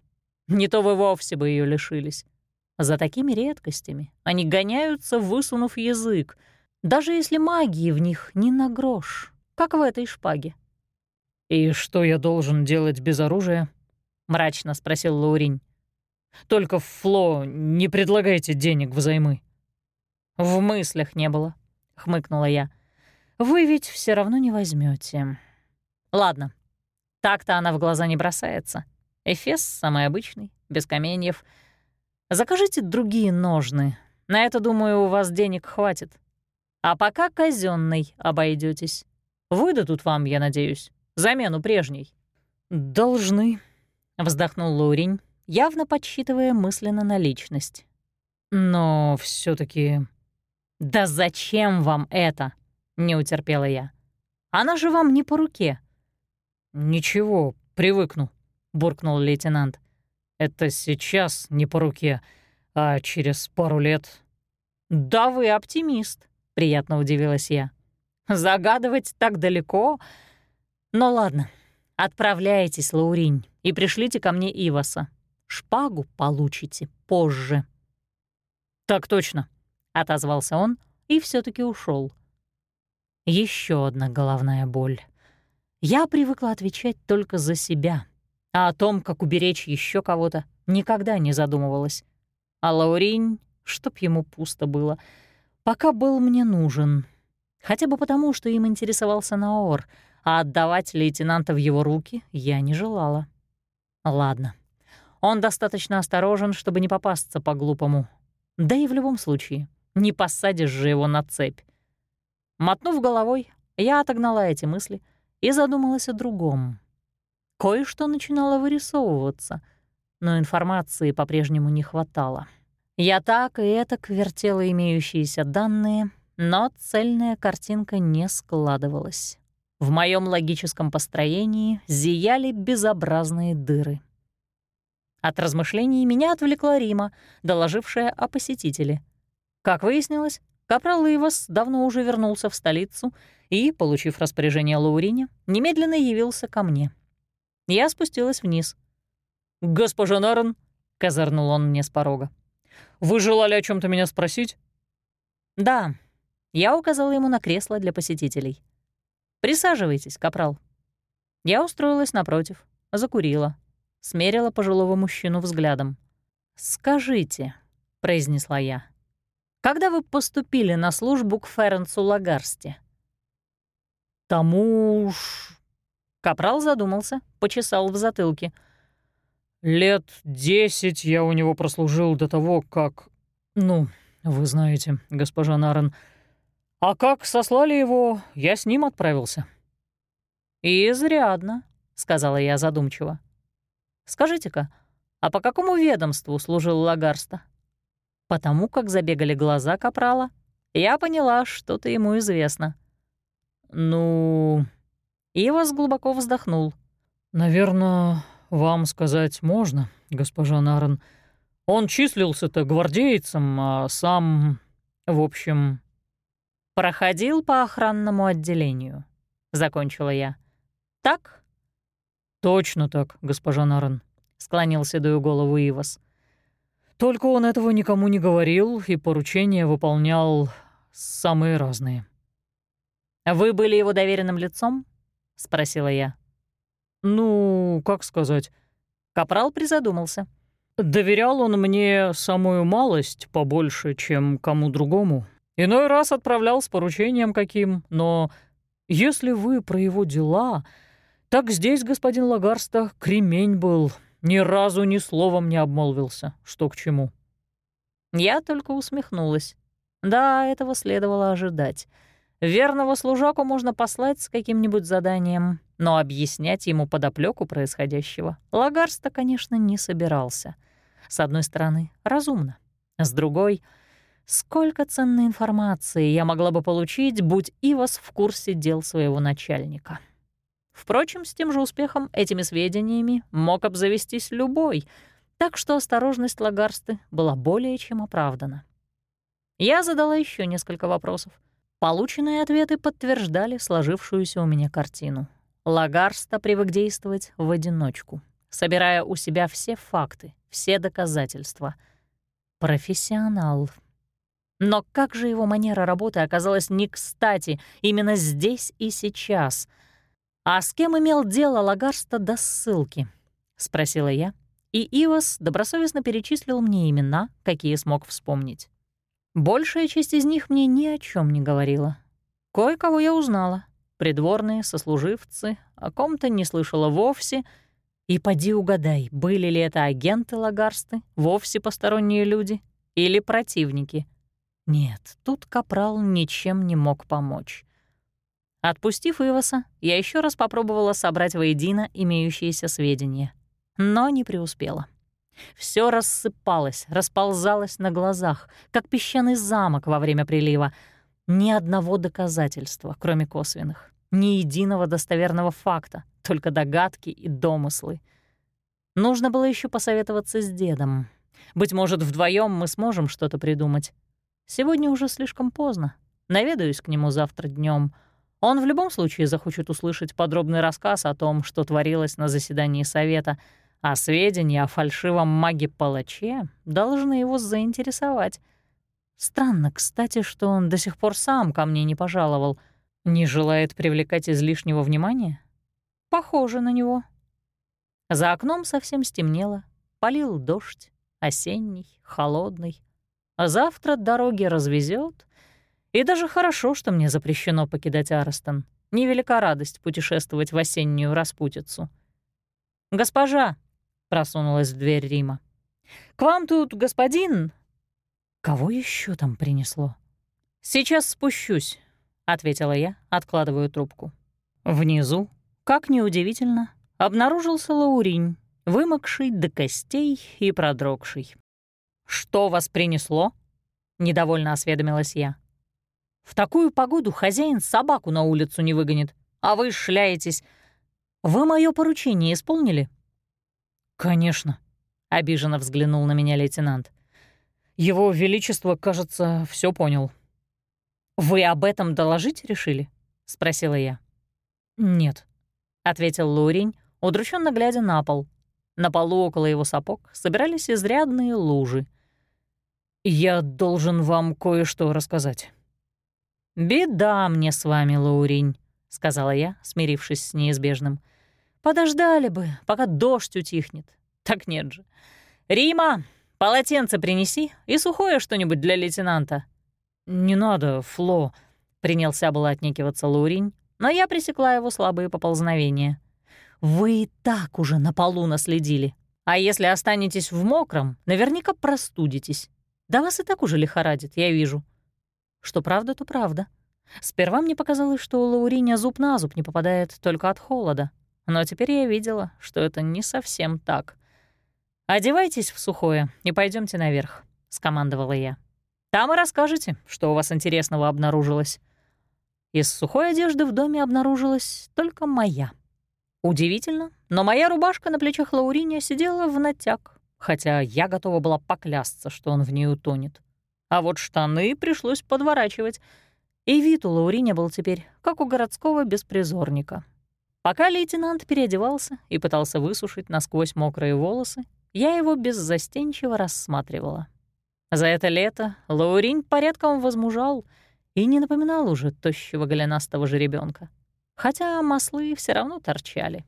Не то вы вовсе бы ее лишились. За такими редкостями они гоняются, высунув язык, даже если магии в них не на грош, как в этой шпаге. «И что я должен делать без оружия?» мрачно спросил Лауринь. «Только, Фло, не предлагайте денег взаймы». «В мыслях не было», — хмыкнула я. «Вы ведь все равно не возьмете. Ладно, так-то она в глаза не бросается. Эфес самый обычный, без каменьев. Закажите другие ножны. На это, думаю, у вас денег хватит. А пока казенной обойдетесь. Выдадут вам, я надеюсь, замену прежней». «Должны», Вздохнул Лурень, явно подсчитывая мысленно наличность. «Но все таки «Да зачем вам это?» — не утерпела я. «Она же вам не по руке». «Ничего, привыкну», — буркнул лейтенант. «Это сейчас не по руке, а через пару лет...» «Да вы оптимист», — приятно удивилась я. «Загадывать так далеко? Но ладно, отправляйтесь, Лауринь и пришлите ко мне Иваса. Шпагу получите позже». «Так точно», — отозвался он и все таки ушел. Еще одна головная боль. Я привыкла отвечать только за себя, а о том, как уберечь еще кого-то, никогда не задумывалась. А Лауринь, чтоб ему пусто было, пока был мне нужен. Хотя бы потому, что им интересовался Наор, а отдавать лейтенанта в его руки я не желала. Ладно. Он достаточно осторожен, чтобы не попасться по-глупому. Да и в любом случае, не посадишь же его на цепь. Мотнув головой, я отогнала эти мысли и задумалась о другом. Кое-что начинало вырисовываться, но информации по-прежнему не хватало. Я так и этак вертела имеющиеся данные, но цельная картинка не складывалась. В моем логическом построении зияли безобразные дыры. От размышлений меня отвлекла Рима, доложившая о посетителе. Как выяснилось, капрал Ивас давно уже вернулся в столицу и, получив распоряжение Лаурине, немедленно явился ко мне. Я спустилась вниз. «Госпожа Нарен», — козырнул он мне с порога, — «вы желали о чем то меня спросить?» «Да». Я указала ему на кресло для посетителей. «Присаживайтесь, капрал». Я устроилась напротив, закурила, смерила пожилого мужчину взглядом. «Скажите», — произнесла я, — «когда вы поступили на службу к Ференцу Лагарсте?» «Тому уж...» Капрал задумался, почесал в затылке. «Лет десять я у него прослужил до того, как... Ну, вы знаете, госпожа Нарен, а как сослали его, я с ним отправился». «Изрядно», — сказала я задумчиво. «Скажите-ка, а по какому ведомству служил Лагарста?» Потому как забегали глаза Капрала, я поняла, что-то ему известно. «Ну...» Ивас глубоко вздохнул. «Наверное, вам сказать можно, госпожа Нарен. Он числился-то гвардейцем, а сам... В общем, проходил по охранному отделению», — закончила я. «Так?» «Точно так, госпожа Нарен», — склонил седую голову Ивас. «Только он этого никому не говорил и поручения выполнял самые разные». «Вы были его доверенным лицом спросила я. «Ну, как сказать?» Капрал призадумался. «Доверял он мне самую малость побольше, чем кому другому. Иной раз отправлял с поручением каким, но если вы про его дела, так здесь господин Лагарста кремень был, ни разу ни словом не обмолвился, что к чему». Я только усмехнулась. Да, этого следовало ожидать. Верного служаку можно послать с каким-нибудь заданием, но объяснять ему подоплеку происходящего Лагарста, конечно, не собирался. С одной стороны, разумно. С другой, сколько ценной информации я могла бы получить, будь Ивас в курсе дел своего начальника. Впрочем, с тем же успехом этими сведениями мог обзавестись любой, так что осторожность Лагарсты была более чем оправдана. Я задала еще несколько вопросов. Полученные ответы подтверждали сложившуюся у меня картину. Лагарста привык действовать в одиночку, собирая у себя все факты, все доказательства. Профессионал. Но как же его манера работы оказалась не кстати именно здесь и сейчас? «А с кем имел дело Лагарста до ссылки?» — спросила я, и Ивас добросовестно перечислил мне имена, какие смог вспомнить. Большая часть из них мне ни о чем не говорила. Кое-кого я узнала. Придворные, сослуживцы, о ком-то не слышала вовсе. И поди угадай, были ли это агенты Лагарсты, вовсе посторонние люди или противники. Нет, тут Капрал ничем не мог помочь. Отпустив Иваса, я еще раз попробовала собрать воедино имеющиеся сведения, но не преуспела. Все рассыпалось, расползалось на глазах, как песчаный замок во время прилива. Ни одного доказательства, кроме косвенных. Ни единого достоверного факта, только догадки и домыслы. Нужно было еще посоветоваться с дедом. Быть может, вдвоем мы сможем что-то придумать. Сегодня уже слишком поздно. Наведаюсь к нему завтра днем. Он в любом случае захочет услышать подробный рассказ о том, что творилось на заседании совета — а сведения о фальшивом маге-палаче должны его заинтересовать. Странно, кстати, что он до сих пор сам ко мне не пожаловал. Не желает привлекать излишнего внимания? Похоже на него. За окном совсем стемнело, полил дождь, осенний, холодный. А завтра дороги развезет, и даже хорошо, что мне запрещено покидать Арестон. Невелика радость путешествовать в осеннюю распутицу. «Госпожа!» просунулась в дверь Рима. «К вам тут господин...» «Кого еще там принесло?» «Сейчас спущусь», — ответила я, откладываю трубку. Внизу, как неудивительно, обнаружился Лауринь, вымокший до костей и продрогший. «Что вас принесло?» — недовольно осведомилась я. «В такую погоду хозяин собаку на улицу не выгонит, а вы шляетесь. Вы мое поручение исполнили?» «Конечно», — обиженно взглянул на меня лейтенант. «Его Величество, кажется, все понял». «Вы об этом доложить решили?» — спросила я. «Нет», — ответил Лурень, удрученно глядя на пол. На полу около его сапог собирались изрядные лужи. «Я должен вам кое-что рассказать». «Беда мне с вами, Лаурень», — сказала я, смирившись с неизбежным. Подождали бы, пока дождь утихнет. Так нет же. «Рима, полотенце принеси и сухое что-нибудь для лейтенанта». «Не надо, Фло», — принялся было отнекиваться Лурень, но я пресекла его слабые поползновения. «Вы и так уже на полу наследили. А если останетесь в мокром, наверняка простудитесь. Да вас и так уже лихорадит, я вижу». Что правда, то правда. Сперва мне показалось, что у Лауриня зуб на зуб не попадает только от холода. Но теперь я видела, что это не совсем так. «Одевайтесь в сухое и пойдемте наверх», — скомандовала я. «Там и расскажете, что у вас интересного обнаружилось». Из сухой одежды в доме обнаружилась только моя. Удивительно, но моя рубашка на плечах Лауриния сидела в натяг, хотя я готова была поклясться, что он в ней утонет. А вот штаны пришлось подворачивать, и вид у Лауриня был теперь как у городского беспризорника. Пока лейтенант переодевался и пытался высушить насквозь мокрые волосы, я его беззастенчиво рассматривала. За это лето Лауринь порядком возмужал и не напоминал уже тощего голенастого жеребенка. хотя маслы все равно торчали.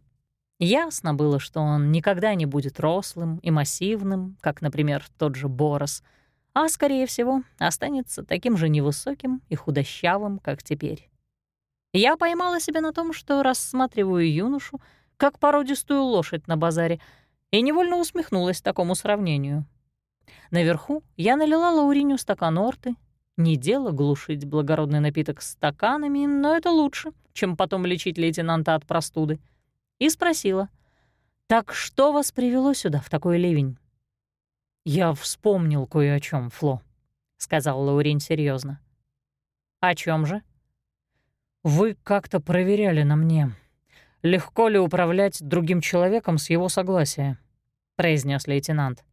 Ясно было, что он никогда не будет рослым и массивным, как, например, тот же Борос, а, скорее всего, останется таким же невысоким и худощавым, как теперь. Я поймала себя на том, что рассматриваю юношу как породистую лошадь на базаре, и невольно усмехнулась такому сравнению. Наверху я налила Лауриню стакан орты. Не дело глушить благородный напиток стаканами, но это лучше, чем потом лечить лейтенанта от простуды. И спросила, «Так что вас привело сюда в такой ливень?» «Я вспомнил кое о чем, Фло», — сказал Лаурин серьезно. «О чем же?» «Вы как-то проверяли на мне, легко ли управлять другим человеком с его согласия», — произнес лейтенант.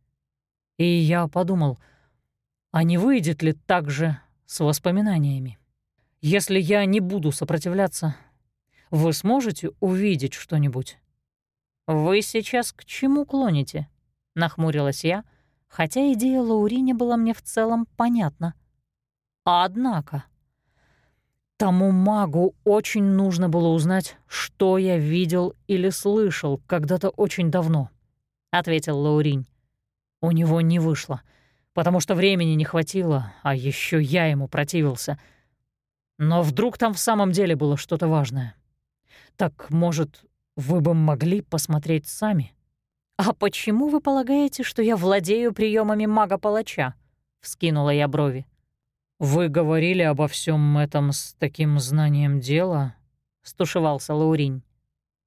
«И я подумал, а не выйдет ли так же с воспоминаниями? Если я не буду сопротивляться, вы сможете увидеть что-нибудь?» «Вы сейчас к чему клоните?» — нахмурилась я — хотя идея Лаурини была мне в целом понятна. Однако... Тому магу очень нужно было узнать, что я видел или слышал когда-то очень давно, — ответил Лауринь. У него не вышло, потому что времени не хватило, а еще я ему противился. Но вдруг там в самом деле было что-то важное. Так, может, вы бы могли посмотреть сами? — «А почему вы полагаете, что я владею приемами мага-палача?» — вскинула я брови. «Вы говорили обо всем этом с таким знанием дела?» — стушевался Лауринь.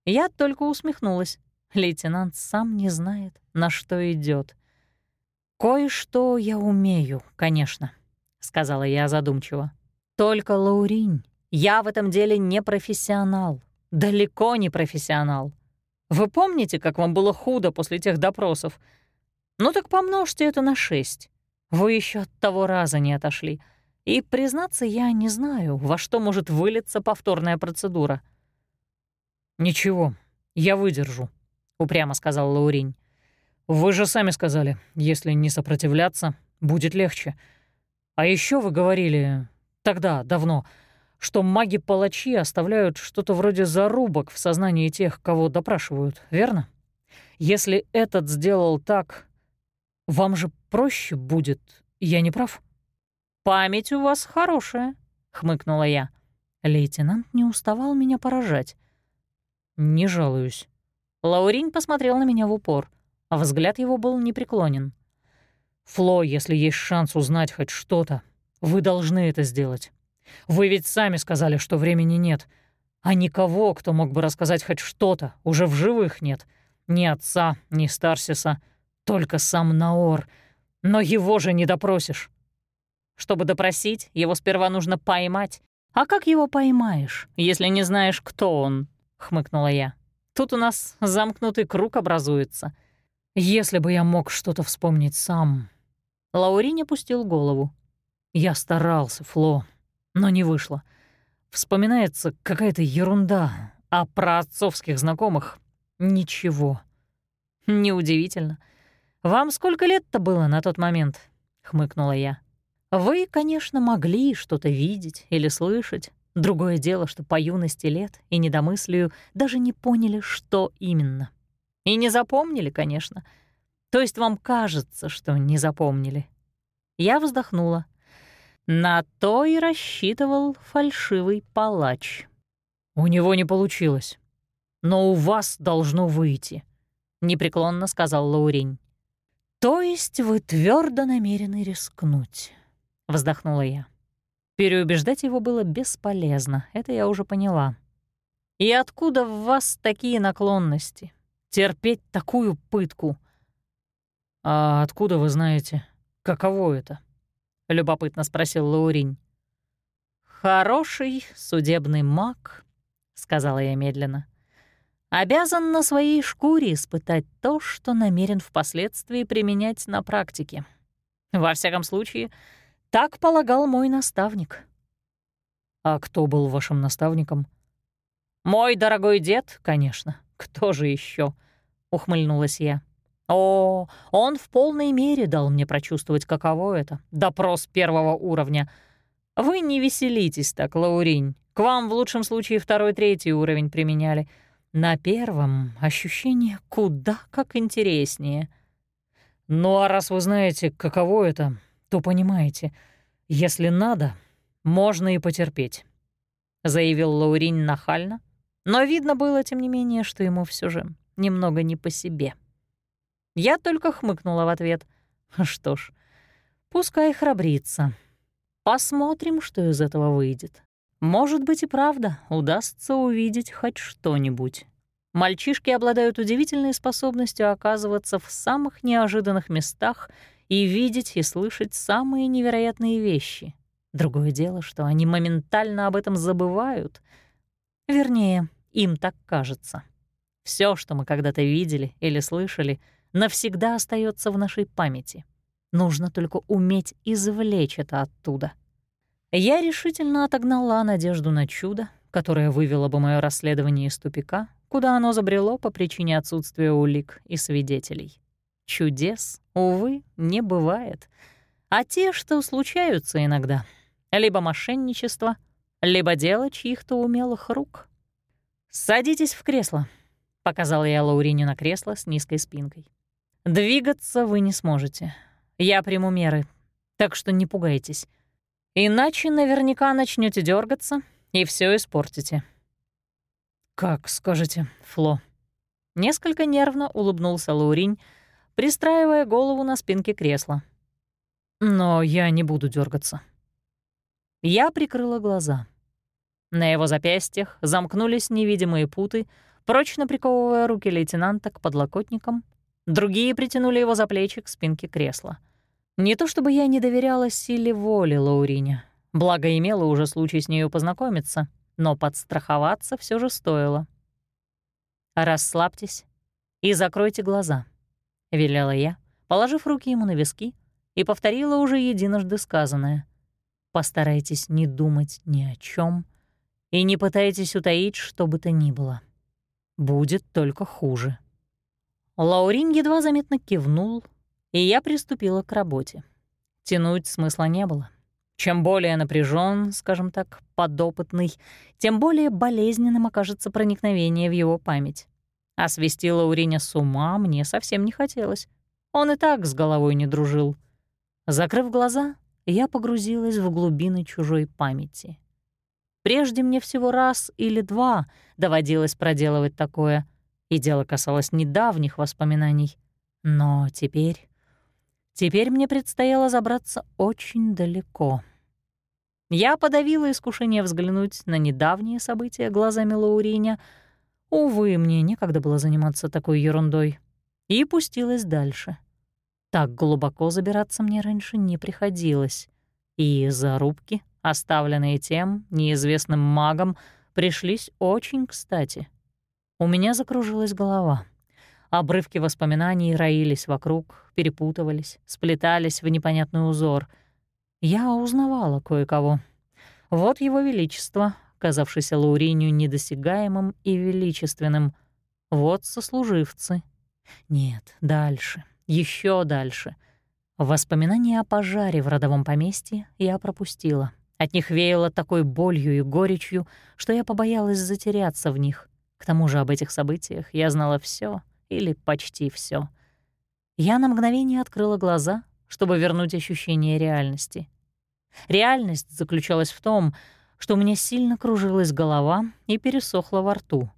Я только усмехнулась. Лейтенант сам не знает, на что идет. «Кое-что я умею, конечно», — сказала я задумчиво. «Только, Лауринь, я в этом деле не профессионал, далеко не профессионал. Вы помните, как вам было худо после тех допросов? Ну так помножьте это на шесть. Вы еще от того раза не отошли. И, признаться, я не знаю, во что может вылиться повторная процедура». «Ничего, я выдержу», — упрямо сказал Лауринь. «Вы же сами сказали, если не сопротивляться, будет легче. А еще вы говорили тогда, давно, что маги-палачи оставляют что-то вроде зарубок в сознании тех, кого допрашивают, верно? Если этот сделал так, вам же проще будет, я не прав? «Память у вас хорошая», — хмыкнула я. Лейтенант не уставал меня поражать. «Не жалуюсь». Лаурин посмотрел на меня в упор, а взгляд его был непреклонен. «Фло, если есть шанс узнать хоть что-то, вы должны это сделать. Вы ведь сами сказали, что времени нет. А никого, кто мог бы рассказать хоть что-то, уже в живых нет. Ни отца, ни Старсиса, только сам Наор. Но его же не допросишь. Чтобы допросить, его сперва нужно поймать. А как его поймаешь, если не знаешь, кто он? Хмыкнула я. Тут у нас замкнутый круг образуется. Если бы я мог что-то вспомнить сам... Лаурин опустил голову. Я старался, Фло, но не вышло. Вспоминается какая-то ерунда, а про отцовских знакомых — ничего. Неудивительно. Вам сколько лет-то было на тот момент? — хмыкнула я. Вы, конечно, могли что-то видеть или слышать. Другое дело, что по юности лет и недомыслию даже не поняли, что именно. И не запомнили, конечно. То есть вам кажется, что не запомнили. Я вздохнула. На то и рассчитывал фальшивый палач. «У него не получилось. Но у вас должно выйти», — непреклонно сказал Лаурень. «То есть вы твердо намерены рискнуть?» — вздохнула я. Переубеждать его было бесполезно, это я уже поняла. «И откуда в вас такие наклонности? Терпеть такую пытку?» «А откуда вы знаете, каково это?» — любопытно спросил Лауринь. «Хороший судебный маг», — сказала я медленно, «обязан на своей шкуре испытать то, что намерен впоследствии применять на практике. Во всяком случае, так полагал мой наставник». «А кто был вашим наставником?» «Мой дорогой дед, конечно. Кто же еще? ухмыльнулась я. О, он в полной мере дал мне прочувствовать, каково это — допрос первого уровня. Вы не веселитесь так, Лауринь. К вам в лучшем случае второй-третий уровень применяли. На первом ощущение куда как интереснее. Ну а раз вы знаете, каково это, то понимаете, если надо, можно и потерпеть», — заявил Лауринь нахально, но видно было, тем не менее, что ему все же немного не по себе. Я только хмыкнула в ответ. Что ж, пускай храбрится. Посмотрим, что из этого выйдет. Может быть и правда удастся увидеть хоть что-нибудь. Мальчишки обладают удивительной способностью оказываться в самых неожиданных местах и видеть и слышать самые невероятные вещи. Другое дело, что они моментально об этом забывают. Вернее, им так кажется. Все, что мы когда-то видели или слышали, навсегда остается в нашей памяти. Нужно только уметь извлечь это оттуда. Я решительно отогнала надежду на чудо, которое вывело бы мое расследование из тупика, куда оно забрело по причине отсутствия улик и свидетелей. Чудес, увы, не бывает. А те, что случаются иногда, либо мошенничество, либо дело чьих-то умелых рук. «Садитесь в кресло», — показала я Лаурине на кресло с низкой спинкой. «Двигаться вы не сможете. Я приму меры, так что не пугайтесь. Иначе наверняка начнете дергаться и все испортите. Как скажете, Фло. Несколько нервно улыбнулся Лауринь, пристраивая голову на спинке кресла. Но я не буду дергаться. Я прикрыла глаза. На его запястьях замкнулись невидимые путы, прочно приковывая руки лейтенанта к подлокотникам, другие притянули его за плечи к спинке кресла — не то чтобы я не доверяла силе воли Лаурине, благо имела уже случай с нею познакомиться, но подстраховаться все же стоило. «Расслабьтесь и закройте глаза», — велела я, положив руки ему на виски, и повторила уже единожды сказанное. «Постарайтесь не думать ни о чем и не пытайтесь утаить что бы то ни было. Будет только хуже». Лаурин едва заметно кивнул, и я приступила к работе. Тянуть смысла не было. Чем более напряжен, скажем так, подопытный, тем более болезненным окажется проникновение в его память. А свести Лауриня с ума мне совсем не хотелось. Он и так с головой не дружил. Закрыв глаза, я погрузилась в глубины чужой памяти. Прежде мне всего раз или два доводилось проделывать такое, и дело касалось недавних воспоминаний. Но теперь Теперь мне предстояло забраться очень далеко. Я подавила искушение взглянуть на недавние события глазами Лауриня. Увы, мне некогда было заниматься такой ерундой. И пустилась дальше. Так глубоко забираться мне раньше не приходилось. И зарубки, оставленные тем неизвестным магом, пришлись очень кстати. У меня закружилась голова — Обрывки воспоминаний роились вокруг, перепутывались, сплетались в непонятный узор. Я узнавала кое-кого. Вот его величество, казавшийся Лауринию недосягаемым и величественным. Вот сослуживцы. Нет, дальше, еще дальше. Воспоминания о пожаре в родовом поместье я пропустила. От них веяло такой болью и горечью, что я побоялась затеряться в них. К тому же об этих событиях я знала все или почти все. Я на мгновение открыла глаза, чтобы вернуть ощущение реальности. Реальность заключалась в том, что у меня сильно кружилась голова и пересохла во рту.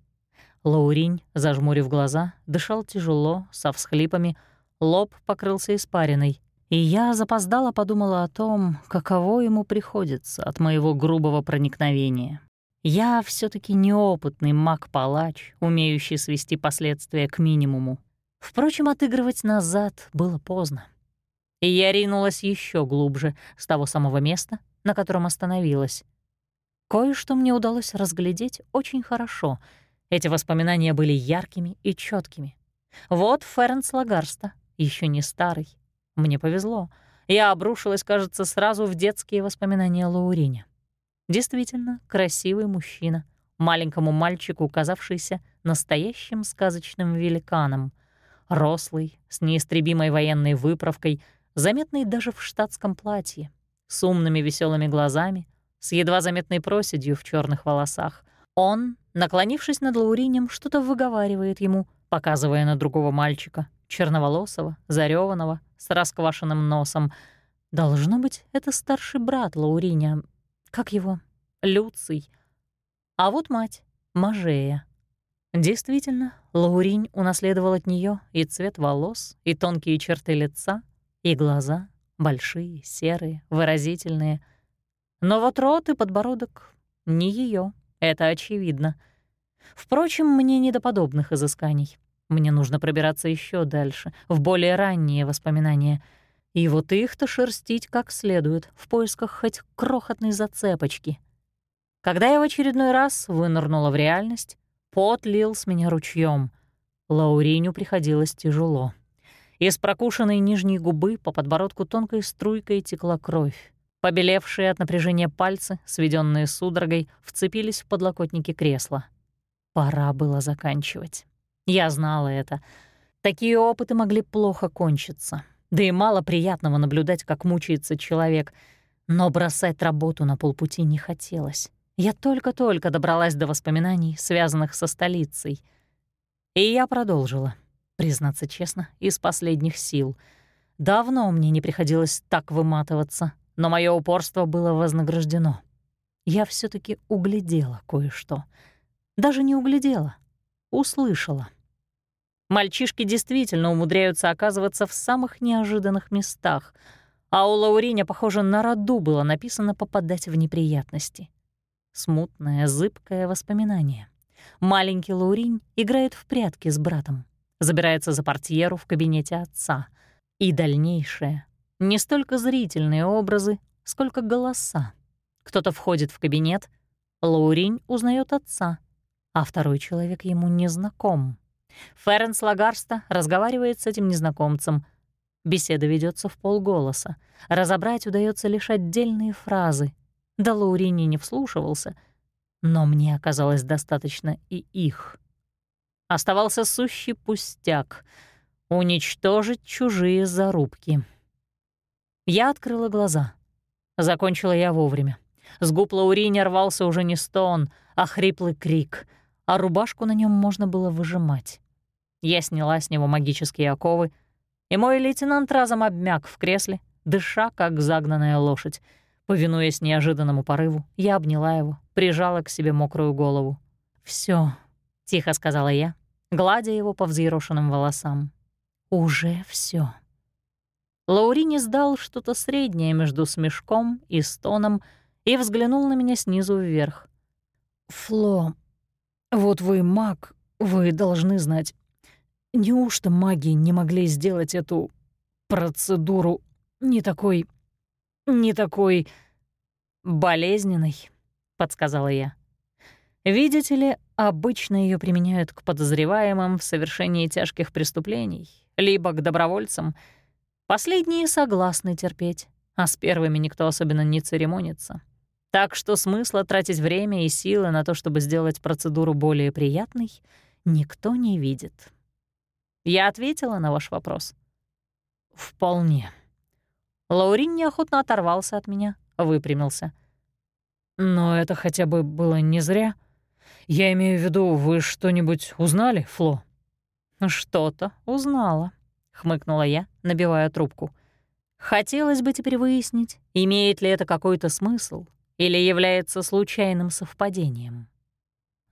Лауринь, зажмурив глаза, дышал тяжело, со всхлипами, лоб покрылся испариной, и я запоздала подумала о том, каково ему приходится от моего грубого проникновения. Я все таки неопытный маг-палач, умеющий свести последствия к минимуму. Впрочем, отыгрывать назад было поздно. И я ринулась еще глубже с того самого места, на котором остановилась. Кое-что мне удалось разглядеть очень хорошо. Эти воспоминания были яркими и четкими. Вот Ференс Лагарста, еще не старый. Мне повезло. Я обрушилась, кажется, сразу в детские воспоминания Лауриня. Действительно, красивый мужчина, маленькому мальчику казавшийся настоящим сказочным великаном. Рослый, с неистребимой военной выправкой, заметный даже в штатском платье. с умными веселыми глазами, с едва заметной проседью в черных волосах. Он, наклонившись над Лауринем, что-то выговаривает ему, показывая на другого мальчика, черноволосого, зареванного, с расквашенным носом. Должно быть, это старший брат Лауриня. Как его? Люций. А вот мать, Мажея. Действительно, Лауринь унаследовал от нее и цвет волос, и тонкие черты лица, и глаза, большие, серые, выразительные. Но вот рот и подбородок — не ее, это очевидно. Впрочем, мне не до подобных изысканий. Мне нужно пробираться еще дальше, в более ранние воспоминания. И вот их-то шерстить как следует, в поисках хоть крохотной зацепочки. Когда я в очередной раз вынырнула в реальность, Пот лил с меня ручьем. Лауриню приходилось тяжело. Из прокушенной нижней губы по подбородку тонкой струйкой текла кровь. Побелевшие от напряжения пальцы, сведенные судорогой, вцепились в подлокотники кресла. Пора было заканчивать. Я знала это. Такие опыты могли плохо кончиться. Да и мало приятного наблюдать, как мучается человек. Но бросать работу на полпути не хотелось. Я только-только добралась до воспоминаний, связанных со столицей. И я продолжила, признаться честно, из последних сил. Давно мне не приходилось так выматываться, но мое упорство было вознаграждено. Я все таки углядела кое-что. Даже не углядела, услышала. Мальчишки действительно умудряются оказываться в самых неожиданных местах, а у Лауриня, похоже, на роду было написано попадать в неприятности. Смутное, зыбкое воспоминание. Маленький Лауринь играет в прятки с братом, забирается за портьеру в кабинете отца. И дальнейшее. Не столько зрительные образы, сколько голоса. Кто-то входит в кабинет, Лауринь узнает отца, а второй человек ему не знаком. Ференс Лагарста разговаривает с этим незнакомцем. Беседа ведется в полголоса. Разобрать удается лишь отдельные фразы, да Лаурини не вслушивался, но мне оказалось достаточно и их. Оставался сущий пустяк — уничтожить чужие зарубки. Я открыла глаза. Закончила я вовремя. С губ Лаурини рвался уже не стон, а хриплый крик, а рубашку на нем можно было выжимать. Я сняла с него магические оковы, и мой лейтенант разом обмяк в кресле, дыша, как загнанная лошадь. Повинуясь неожиданному порыву, я обняла его, прижала к себе мокрую голову. Все, тихо сказала я, гладя его по взъерошенным волосам. «Уже все. Лаурини сдал что-то среднее между смешком и стоном и взглянул на меня снизу вверх. «Фло, вот вы маг, вы должны знать. Неужто маги не могли сделать эту процедуру не такой не такой болезненный, подсказала я. Видите ли, обычно ее применяют к подозреваемым в совершении тяжких преступлений, либо к добровольцам. Последние согласны терпеть, а с первыми никто особенно не церемонится. Так что смысла тратить время и силы на то, чтобы сделать процедуру более приятной, никто не видит. Я ответила на ваш вопрос. Вполне. Лаурин неохотно оторвался от меня, выпрямился. «Но это хотя бы было не зря. Я имею в виду, вы что-нибудь узнали, Фло?» «Что-то узнала», — хмыкнула я, набивая трубку. «Хотелось бы теперь выяснить, имеет ли это какой-то смысл или является случайным совпадением».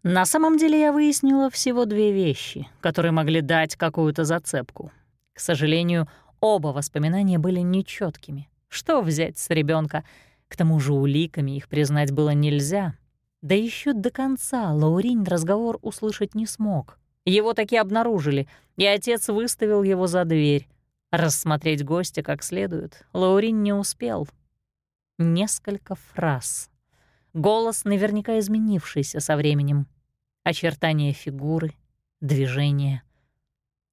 На самом деле я выяснила всего две вещи, которые могли дать какую-то зацепку. К сожалению, Оба воспоминания были нечеткими. Что взять с ребенка? К тому же уликами их признать было нельзя. Да еще до конца Лаурин разговор услышать не смог. Его таки обнаружили, и отец выставил его за дверь. Рассмотреть гостя как следует Лаурин не успел. Несколько фраз. Голос наверняка изменившийся со временем. Очертания фигуры, движения.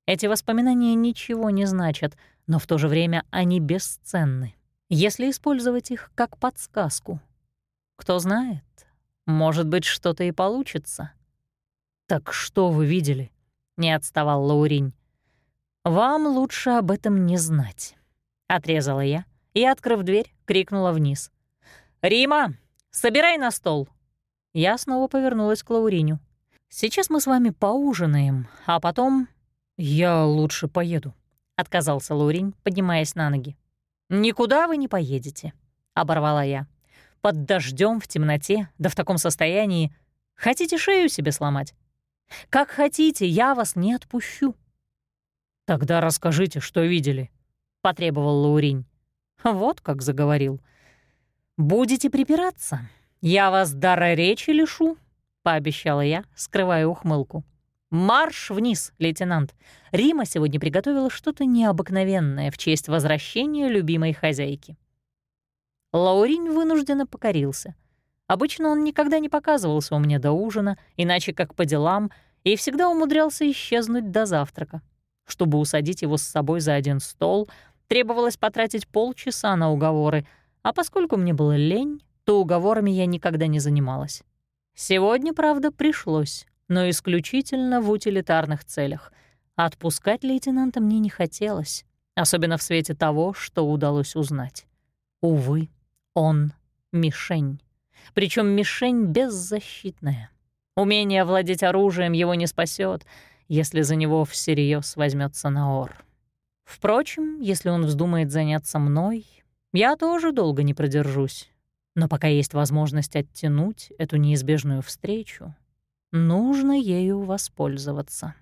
Эти воспоминания ничего не значат — но в то же время они бесценны, если использовать их как подсказку. Кто знает, может быть, что-то и получится. «Так что вы видели?» — не отставал Лауринь. «Вам лучше об этом не знать», — отрезала я и, открыв дверь, крикнула вниз. «Рима, собирай на стол!» Я снова повернулась к Лауриню. «Сейчас мы с вами поужинаем, а потом...» «Я лучше поеду», — отказался Лауринь, поднимаясь на ноги. «Никуда вы не поедете», — оборвала я. «Под дождем в темноте, да в таком состоянии. Хотите шею себе сломать? Как хотите, я вас не отпущу». «Тогда расскажите, что видели», — потребовал Лауринь. Вот как заговорил. «Будете припираться? Я вас дара речи лишу», — пообещала я, скрывая ухмылку. «Марш вниз, лейтенант. Рима сегодня приготовила что-то необыкновенное в честь возвращения любимой хозяйки». Лауринь вынужденно покорился. Обычно он никогда не показывался у меня до ужина, иначе как по делам, и всегда умудрялся исчезнуть до завтрака. Чтобы усадить его с собой за один стол, требовалось потратить полчаса на уговоры, а поскольку мне было лень, то уговорами я никогда не занималась. Сегодня, правда, пришлось но исключительно в утилитарных целях. отпускать лейтенанта мне не хотелось, особенно в свете того, что удалось узнать. Увы, он — мишень. Причем мишень беззащитная. Умение владеть оружием его не спасет, если за него всерьез возьмется Наор. Впрочем, если он вздумает заняться мной, я тоже долго не продержусь. Но пока есть возможность оттянуть эту неизбежную встречу, Нужно ею воспользоваться.